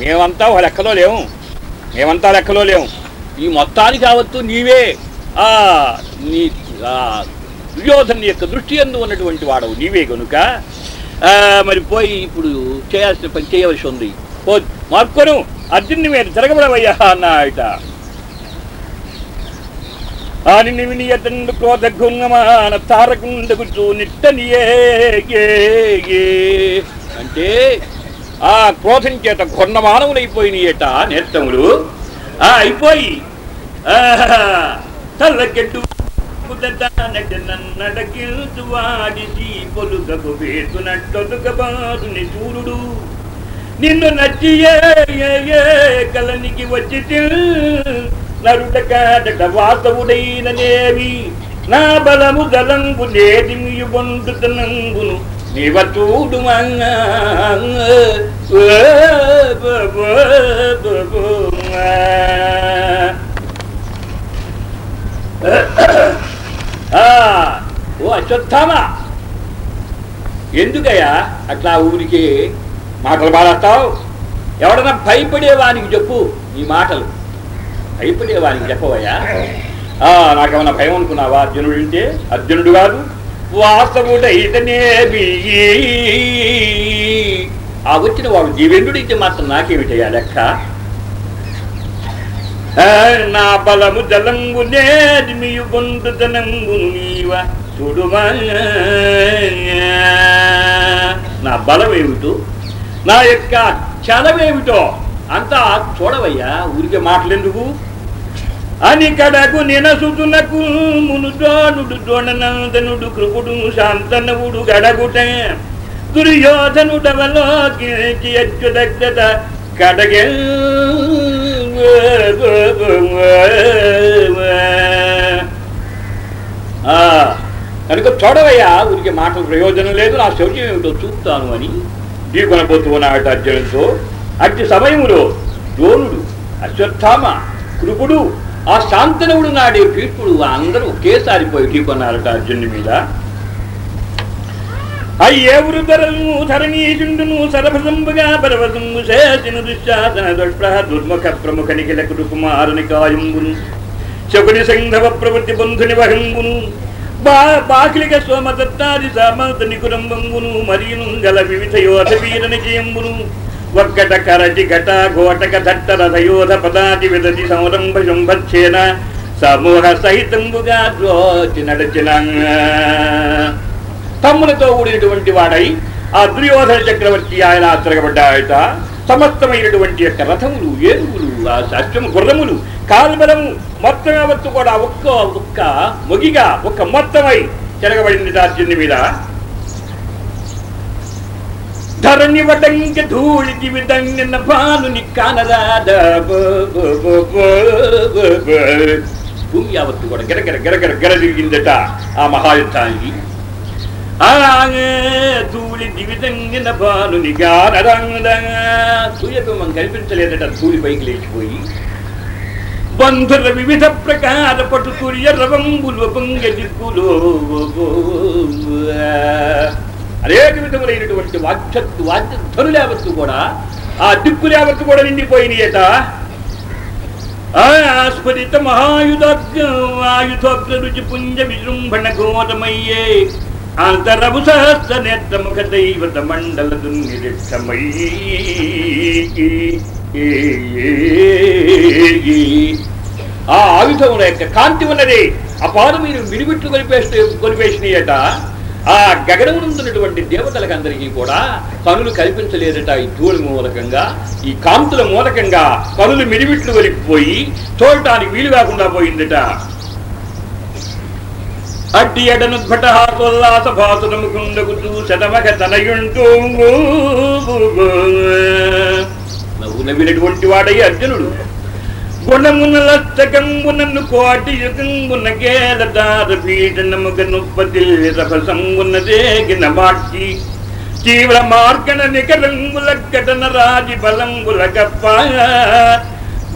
మేమంతా ఒక లెక్కలో లేము. మేమంతా లెక్కలో లేము. ఈ మొత్తానికి కావద్దు నీవే. ఆ నీ దుర్యోధను యొక్క దృష్టి ఎందు ఉన్నటువంటి వాడవు నీవే కనుక మరి పోయి ఇప్పుడు చేయాల్సిన పని చేయవలసి ఉంది. పో మార్కొను. అర్జున్ని మీద తిరగబడవయ్యా అన్నాయట. ఆని వినియతండు క్రోధ గుణమాన తారకుండగుచూ నిట్టనియే ఏ, ఏ. అంటే ఆ క్రోధం చేత ఘొన్నమానములైపోయినాయట నేత్తములు ఆ అయిపోయి. తల్లకెట్టు నడకిల్చు వాడి పొలుగకు వేసునట్టొదుక బాదుని సూర్యుడు నిన్ను నచ్చి కలనికి వచ్చి నరుట కాదట వాసవుడైననేవి నా బలము గలంగు లేదిమియు బంధుతనంబును నీవ ఓ అశ్వత్థామ. ఎందుకయ్యా అట్లా ఊరికి మాటలు పాడేస్తావు ఎవడన్నా భయపడేవానికి చెప్పు నీ మాటలు. భయపడేవానికి చెప్పవయ్యా? ఆ, నాకేమన్నా భయం అనుకున్నావా? అర్జునుడు అంటే? అర్జునుడు కాదు. వాస్తవుడైతేనేమి ఆ వచ్చిన వాడు జీవేంద్రుడు అయితే మాత్రం నాకేమిటయ్యా లెక్క? నా బలము జలంబు నేది మీయు బొందుతనంబు నీవ నా బలం ఏమిటో నా యొక్క చలమేమిటో అంతా చూడవయ్యా ఊరికే మాటలెందుకు? అని కడకు నినసుతునకు మునుదోనుడు దోణనందనుడు కృపుడు శాంతనవుడు గడగుటే. దుర్యోధనుడవలోకి అచ్యుదగ్ధత కడగే. ఆ, కనుక చూడవయ్యా ఊరికి మాటలు ప్రయోజనం లేదు నా శౌర్యం ఏమిటో చూపుతాను అని. ఢీకొనబోతూ ఉన్నాడు అర్జునుడితో అట్టి సమయములో ద్రోణుడు అశ్వత్థామ కృపుడు ఆ శాంతనవుడు నాడే భీష్ముడు అందరూ ఒకేసారి పోయి ఢీకొన్నారట అర్జునుడి మీద. అయ్యేవురు ధరలు ధరణీజుండును సరభసంబుగా పరవసంబు శేషను దుశ్శాసన దుష్ప్రహ దుర్ముఖ ప్రముఖ నిఖిల కుమారుని కాయంబును శకుని సంఘవ ప్రవృత్తి బంధుని వహంబును బా బాకిలిక సోమదత్తాది సామంత నికురంబంబును మరియును గల వివిధ యోధ వీరని నిజయంబును ఒక్కట కరటి ఘట ఘోటక దట్ట రథయోధ పదాతి విదతి సంరంభ శుంభచ్చేన సమూహ సహితంబుగా ద్రోచి నడచిన తమ్ములతో కూడినటువంటి వాడై ఆ దుర్యోధన చక్రవర్తి ఆయన తిరగబడ్డాయట సమస్తమైనటువంటి యొక్క రథములు ఏనుగులు ఆ అశ్వము గుర్రములు కాల్బలము మొత్తం యావత్తు కూడా ఒక్క ఒక్క మొగిగా ఒక్క మొత్తమై తిరగబడింది అర్జునుడి మీద. ధరణి వడంక ధూళి దివిదంగిన భానుని కానరాద భూమి యావత్తు కూడా గిరగిర గిరగిర గిర తిరిగిందట ఆ మహాయుద్ధానికి అలాగే ధూళి దివిదంగిన భానుని గానరంగ సూర్యబింబం కనిపించలేదట ధూళి పైకి లేచిపోయి బంధుల వివిధ ప్రకార పటు సూర్య రవంబులు పొంగ దిక్కులో అనేక విధములైనటువంటి వాక్య వాద్య ధ్వనులేవత్తు కూడా ఆ దిక్కులేవత్తు కూడా నిండిపోయినాయట. ఆస్ఫురిత మహాయుధాగ్ర పుంజ విజృంభణ ఘోరమయ్యే అంతరము సహస్ర నేత్రముఖ దైవత మండల దున్నిరిష్టమై ఆ ఆయుధముల యొక్క కాంతి ఉన్నది. అపారు మీరు మినిమిట్లు కొలిపేస్తే కొలిపేసినాయట. ఆ గగనమునందున్నటువంటి దేవతలకు అందరికీ కూడా కనులు కల్పించలేదట ఈ ధూళి మూలకంగా ఈ కాంతుల మూలకంగా కనులు మిడిమిట్లు కొలిపిపోయి చూడటానికి వీలు కాకుండా పోయిందట. అడ్డి ఎడనుద్భట కొల్లాస భాసురము కుండగుతూ తనయుంటూ నవ్వు నవ్వినటువంటి వాడై అర్జునుడు గుణమున లస్తకంబునన్ను కోటి యుగంబున గేలదార పీఠనముగ నుప్పతి రభసంబునదేగిన వాక్కి తీవ్ర మార్గణ నికరంబుల ఘటన రాజి బలంబుల గప్ప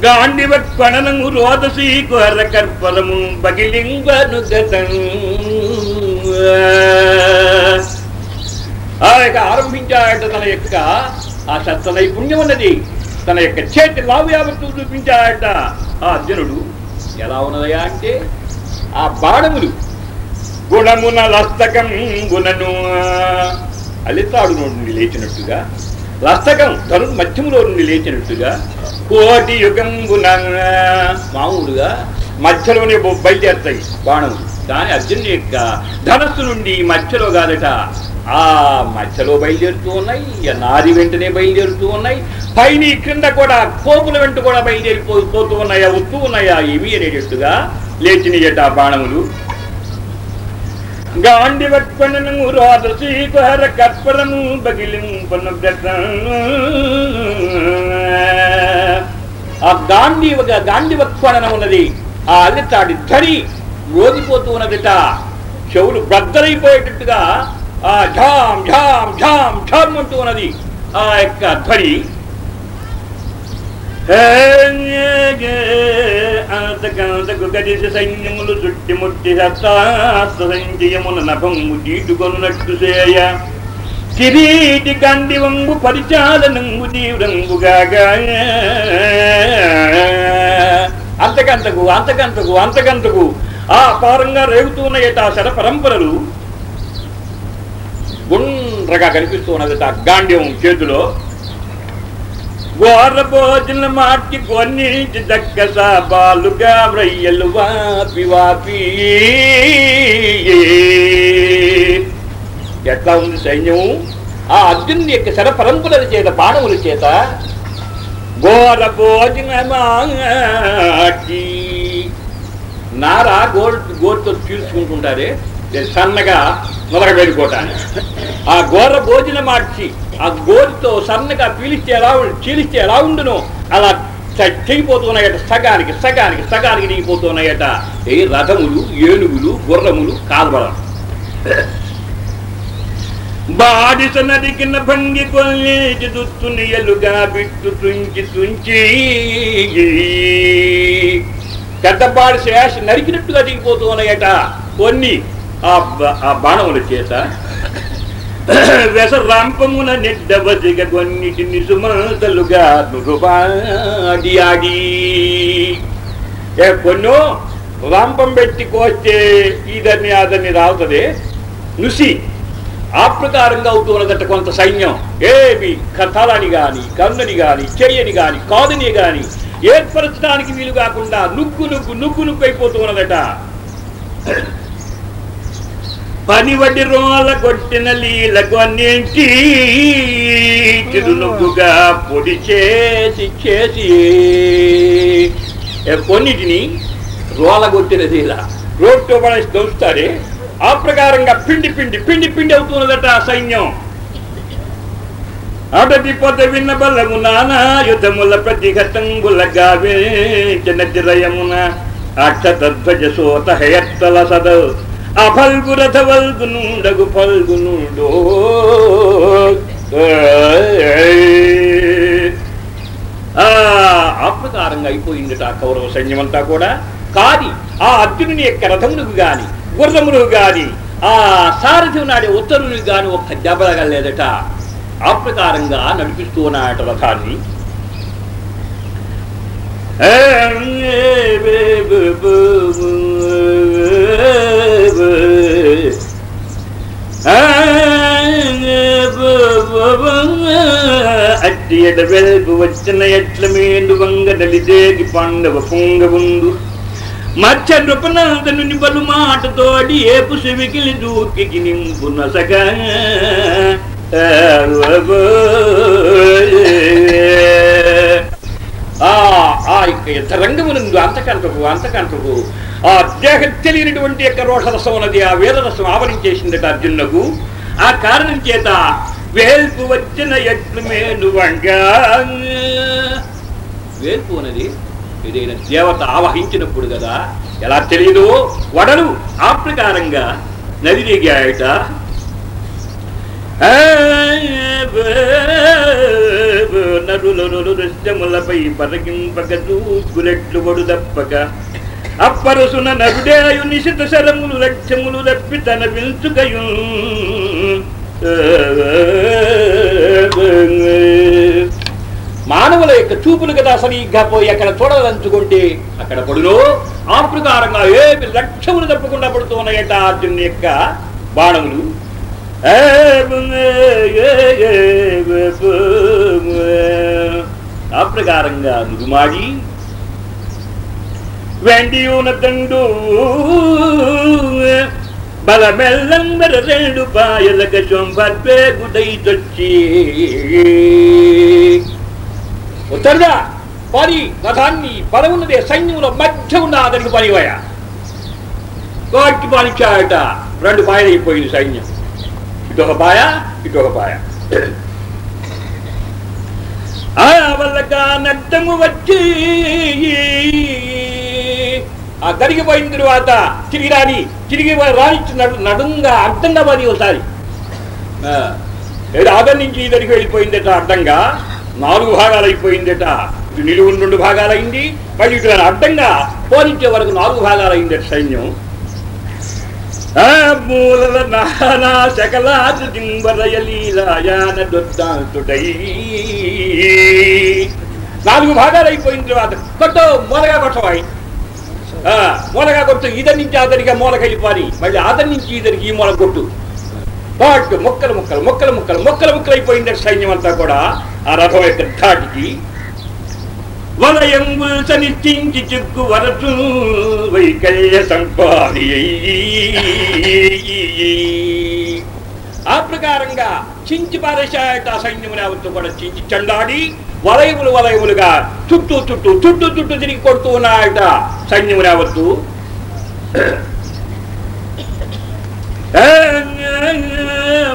గాండివ పణనము రోదసీ కుహర కర్పరము బగిలింగను గతం ఆ యొక్క ఆరంభించాడట తన యొక్క ఆ శస్త్ర నైపుణ్యం ఉన్నది తన యొక్క చేతి లావు యావత్తు చూపించాడట. ఆ అర్జునుడు ఎలా ఉన్నదయా అంటే ఆ బాణములు గుణమున లస్తకం గుణను అలితాడు నుండి లేచినట్టుగా లస్తకం తను మధ్యములో నుండి లేచినట్టుగా కోటి యుగం గుణ మామూలుగా మధ్యలోనే బయలుదేరుతాయి బాణములు. కానీ అర్జునుడి యొక్క ధనస్సు నుండి మధ్యలో కాదట. ఆ మధ్యలో బయలుదేరుతూ ఉన్నాయి నాది వెంటనే బయలుదేరుతూ ఉన్నాయి. పైన క్రింద కూడా కోపుల వెంట కూడా బయలుదేరిపో పోతూ ఉన్నాయా వస్తూ ఉన్నాయా ఇవి అనేటట్టుగా లేచినయట ఆ బాణములు. గాండి వట్పణను రోదసీకుహర కర్పరము ఆ గాంధీ గాంధీ ఉన్నది. ఆ అల్లితాడి ధరి రోదిపోతూ ఉన్నదిట. చెవులు బ్రద్దరైపోయేటట్టుగా ఆ ఝాం ఝాం ఝాం ఝాం అంటూ ఉన్నది ఆ యొక్క ధ్వని. అంతకంతకు గడిసి సైన్యములు చుట్టిముట్టి హస్తాస్త సంజయమున నభము చీటుకొనున్నట్టు చేయ కిరీటి కండి వంగు పరిచాలనంగు తీవ్రంగుగా అంతకంతకు అంతకంతకు అంతకంతకు ఆ పారంగా రేగుతున్న ఆ శర పరంపరలు గుండ్రగా కనిపిస్తూ ఉన్నది గాండ్యం చేతిలో. ఘోర భోజన మాటి కొన్ని దక్కస బాలుగా వ్రయ్యలు వాపి వాపి. ఎట్లా ఉంది సైన్యం? ఆ అర్జునుని యొక్క శర పరంపరల చేత బాణముల చేత ఘోర భోజన మాటి నార గోల్ గోరుతో చీల్చుకుంటుంటారే సన్నగా మొదలు వెళ్ళిపోతాను. ఆ గోర భోజన మార్చి ఆ గోరుతో సన్నగా పీలిస్తే ఎలా చీలిస్తే ఎలా ఉండును. అలా చ- చెయ్యిపోతున్నాయట సగానికి సగానికి సగానికి దిగిపోతున్నాయట ఏ రథములు ఏనుగులు గుర్రములు కాల్బలం బాడిస నదికిన భంగి కొల్లేచి దుత్తుని ఎలుగా బిట్టు తుంచి తుంచి. పెద్దపాడి శేష నరికినట్టుగా దిగిపోతున్నాయట కొన్ని ఆ ఆ బాణముల చేత వెస రాంపమున నిడ్డవసిగ కొన్నిటిని సుమంతలుగా నురుబాడి ఆడి. ఏ రాంపం పెట్టి కోస్తే ఇదని అదని రావుతుంది. నుసి ఆ ప్రకారంగా అవుతున్నదట కొంత సైన్యం. ఏమి కథలని గాని కన్నుని గాని చెయ్యని గాని కాదుని గాని ఏర్పరచడానికి వీలు కాకుండా నుగ్గు నుగ్గు నుగ్గు నుగ్గు అయిపోతూ ఉన్నదట పని వడ్డి రోల కొట్టిన లీలకు అన్నింటి చిరునొగ్గుగా పొడి చేసి చేసి ఏ కొన్నిటిని రోల కొట్టిన లీల. రోడ్తో పడేసి దోస్తారే ఆ ప్రకారంగా పిండి పిండి పిండి పిండి అవుతున్నదట ఆ సైన్యం. అటటి పొద విన్న బలము నానా యుధముల ప్రతిఘటంబుల గావించిన జిరయమున అక్షతధ్వజ సోత హయత్తల సదవు అఫల్గు రథ వల్గునుండగు ఫల్గునుండో ఆ ఆ అయిపోయిందట ఆ కౌరవ సైన్యమంతా కూడా. కాది ఆ అర్జునుని యొక్క రథములకు గాని గుర్రములకు గాని ఆ సారథి నాడే ఉత్తరునికి గాని ఒక్క దెబ్బలగలేదట ఆ ప్రకారంగా నడిపిస్తూ ఉన్నాయట రథాన్ని. అట్టి ఎడవెల్పు వచ్చిన ఎట్ల మేండు వంగ నలిదేగి పాండవ పొంగ పొంగవుండు మత్స్య నృపనందనుని బలు మాటతోడి ఏపు సెవికిలి దూకి నింపు నసగ ఆ ఆ యొక్క యుద్ధ రంగమునందు అంతకంతకు అంతకంతకు ఆ దేహ తెలియనటువంటి యొక్క రోషరసం ఉన్నది ఆ వేదరసం ఆవరించేసిందట అర్జునులకు ఆ కారణం చేత వేల్పు వచ్చిన ఎట్లు వేల్పు అనేది ఏదైనా దేవత ఆవహించినప్పుడు కదా ఎలా తెలియదు వడలు ఆ ప్రకారంగా నది దిగాయట. నరులను రుష్టములపై పరగింపక దూకులెట్లు బడు తప్పక అప్పరసున నరుడేయు నిశిత శరములు లక్ష్యములు తప్పి తన వించుకయు మానవుల యొక్క చూపులు కదా సరిగ్గా పోయి అక్కడ చూడదలుచుకుంటే అక్కడ పడును ఆ ప్రకారంగా ఏమి లక్ష్యములు తప్పకుండా పడుతూ ఉన్నాయట అర్జున్ యొక్క బాణములు ఆ ప్రకారంగా నురుమాడి వెండియూన తండు బలమెల్లంబర రెండు పాయలక చొంబర్పే గుడైతొచ్చి ఉత్తరుగా పరి రథాన్ని పరవున్నదే సైన్యంలో మధ్య ఉన్న అతనికి పనివయ కోటి పాలించాడట రెండు పాయలు అయిపోయింది సైన్యం ఇదొక బాయ ఇదొక బాయ ఒక పాయ వచ్చి ఆ కరిగిపోయిన తరువాత తిరిగి రాని తిరిగి రానిచ్చి నడు నడుంగా అర్థంగా పది ఒకసారి. ఆ, ఆదం నుంచి ఇద్దరికి వెళ్ళిపోయిందట అడ్డంగా నాలుగు భాగాలు అయిపోయిందట ఇటు నిలువు రెండు భాగాలు అయింది మళ్ళీ ఇటు అడ్డంగా పోనించే వరకు నాలుగు భాగాలు అయిందట సైన్యం. ఆ మూలల నానా శకలాదు దింబరయలీలాయాన దొద్దాంతుడై. నాలుగు భాగాలు అయిపోయిన తర్వాత కొట్టో మూలగా కొట్టవాయి. ఆ, మూలగా కొట్టు ఇదరి నుంచి అతనికి మూలకి వెళ్ళిపోయి మళ్ళీ అతని నుంచి ఇద్దరికి ఈ మూల కొట్టు. పాటు మొక్కలు మొక్కలు మొక్కలు మొక్కలు మొక్కలు మొక్కలు అయిపోయింది సైన్యం అంతా కూడా. ఆ రథం యొక్క ధాటికి వలయంబు చించి చిక్కు వరచు వైకల్య సంపాది ఆ ప్రకారంగా చించి పారేశాయట ఆ సైన్యము యావత్తు కూడా చించి చండాడి వలయములు వలయములుగా చుట్టూ చుట్టూ చుట్టూ చుట్టూ తిరిగి కొడుతూ ఉన్నాయట సైన్యము యావత్తు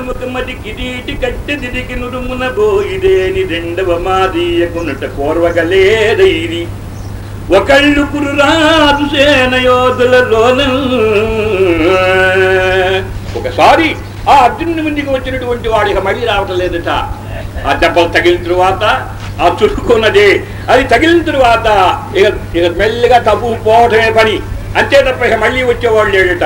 ముఖమది కిరీటి కట్టి తిరిగి నురుమున బోయిదేని రెండవ మాదీయకునుట కోర్వగలేదైరి. ఒకళ్ళు కురురాదు సేన యోధులలోన. ఒకసారి ఆ అర్జునుడి ముందుకు వచ్చినటువంటి వాడు ఇక మళ్ళీ రావటం లేదట. ఆ దెబ్బలు తగిలిన తరువాత ఆ చురుకున్నది. అది తగిలిన తరువాత ఇక ఇక మెల్లిగా తప్పు పోవటమే పని. అంతే తప్ప ఇక మళ్ళీ వచ్చేవాళ్ళు లేడట.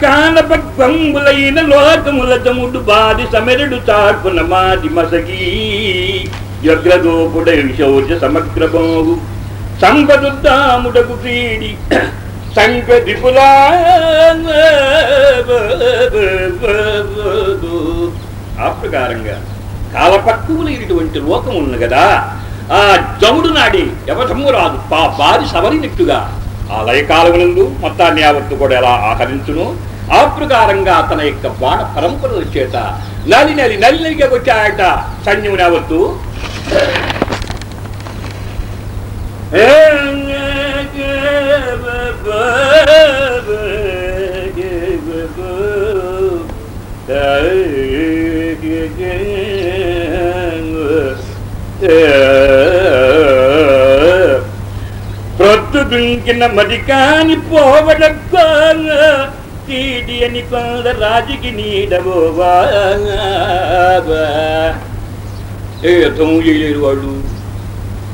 కాలపక్వంబులైన లోకముల తముడు బాది సమరుడు చార్పున మాది మసగి వ్యగ్రదోపుడ శౌర్య సమగ్రమోగు సంపదుద్దాముడకు క్రీడి సంఘ విపులా ఆ ప్రకారంగా కాలపక్కువలైనటువంటి లోకం ఉంది కదా ఆ జముడు నాడి ఎవటము రాదు పా బారి సవరినట్టుగా ఆ లయకాలమునందు మొత్తాన్ని యావత్తు కూడా ఎలా ఆహరించును ఆ ప్రకారంగా తన యొక్క బాణ పరంపరల చేత నలి నలి నలి నలిగా వచ్చాయట సైన్యం యావత్తు ఏ ప్రొద్దు దుంకిన మదికాని తీడి అని కొంద రాజుకి నీడబోవా ఏ యుద్ధం చేయలేరు వాళ్ళు.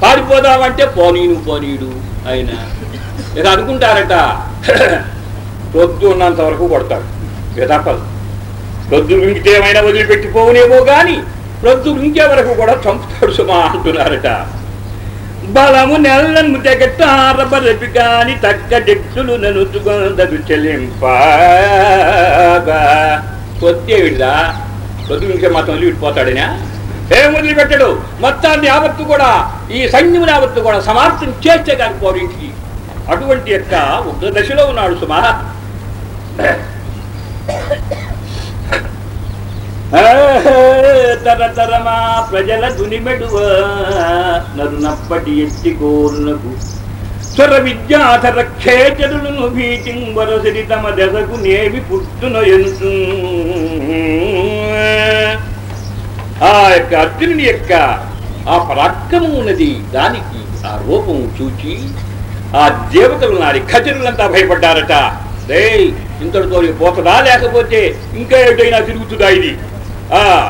పారిపోదామంటే పోనీను పోనీడు ఆయన ఇక అనుకుంటారట. ప్రొద్దు ఉన్నంత వరకు కొడతాడు ఇక ప్రొద్దు ఇంకితే ఏమైనా వదిలిపెట్టి కానీ ప్రొద్దు ఇంకే వరకు కూడా చంపుతాడు సుమా అంటున్నారట. బలము నెల్లను తెగటారబరపి కాని తగ్గ డెట్టులు ననుచుకొందరు చెల్లింప కొద్దే విడిదా? కొద్ది ఇంకే మాత్రం వదిలిపెట్టిపోతాడనా ఏం వదిలిపెట్టడు? మొత్తాన్ని యావత్తు కూడా ఈ సైన్యం యావత్తు కూడా సమాప్తం చేస్తే కాని ఇంటికి. అటువంటి యొక్క ఉగ్ర దశలో ఉన్నాడు సుమా. తరతరమా ప్రజల దునిమెడువ నరునప్పటి ఎత్తి కోరునకు. స్వర విద్యాధర ఖేచరులను భీతిం వరసరి తమ దశకు నేవి పుట్టున ఎంతు. ఆ యొక్క అర్జునుని యొక్క ఆ పరాక్రమం ఉన్నది దానికి ఆ రూపం చూచి ఆ దేవతలు నారి ఖజరులంతా భయపడ్డారట. రే ఇంతటితో పోతదా లేకపోతే ఇంకా ఏదైనా తిరుగుతుందా ఇది?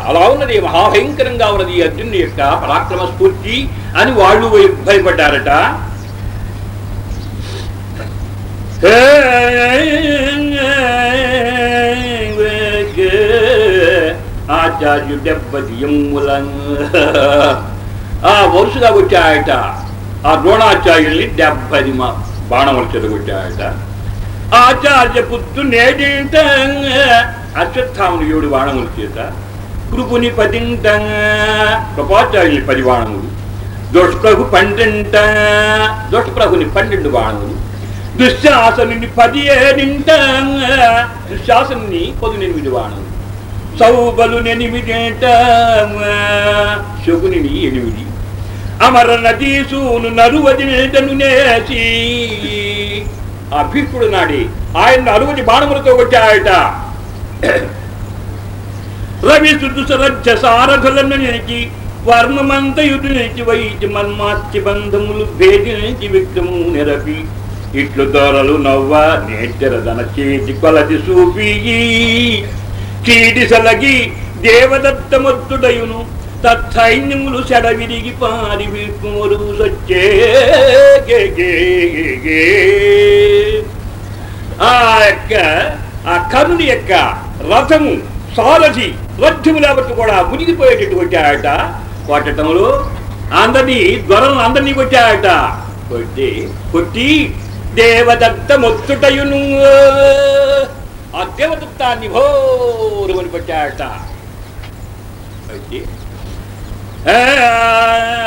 అలా ఉన్నది మహాభయంకరంగా ఉన్నది ఈ అర్జునుని యొక్క పరాక్రమ స్ఫూర్తి అని వాళ్ళు భయ- భయపడ్డారట ఆచార్యు దెబ్బతియములం ఆ వరుసగా వచ్చాయట ఆ ద్రోణాచార్యుల్ని డెబ్బది మా బాణములు చెదగొట్టాయట ఆచార్య పుత్తు నేడింట అశ్వత్థాముని ఏడు బాణముల చేత కృపుని పదింట కృపాచార్యుని పది బాణములు దుష్ప్రభు పండింట దుష్ప్రభుని పన్నెండు బాణములు దుశ్శాసనుని పది ఏడింట దుశ్శాసనుని పదునెనిమిది బాణములు సౌబలు ఎనిమిదేట శకుని ఎనిమిది. అమర నదీసూను నరువది నేటను నేసి ఆ భీష్ముడు నాడి. ఆయన అరువది బాణములతో కొట్టాయట రవి సుదుసరజ్జ సారథులను వర్ణమంతయుడునికి వైచి మన్మాత్య బంధములు భేదినికి విక్రము నిరపి. ఇట్లు దొరలు నవ్వ నేర్చెరదన చేతి కొలది సూపి చీటి సలగి దేవదత్తమత్తుడయును తత్సైన్యములు సెడవిరిగి పారి విష్ణువులు సచ్చే. గే. ఆ యొక్క ఆ కర్ణుని యొక్క రథము సారథి రథ్యము కూడా మునిగిపోయేటట్టు కొట్టాడట కొట్టడంలో అందరినీ జ్వరం అందరినీ కొట్టాడట కొట్టి కొట్టి దేవదత్త మొత్తుటయును ఆ దేవదత్తాన్ని భోరుమని కొట్టాడట కొట్టి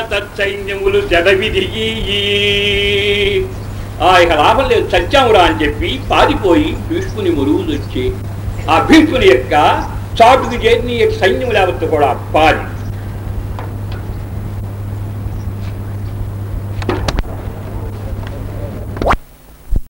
తత్సైన్యములు జడవి దిగి ఆ ఇక లాభం లేదు చచ్చామురా అని చెప్పి పారిపోయి భీష్ముని మురుగు వచ్చి ఆ భీష్ముని యొక్క చాటుకు చేరిన ఈ యొక్క సైన్యం లేకపోతే కూడా పారి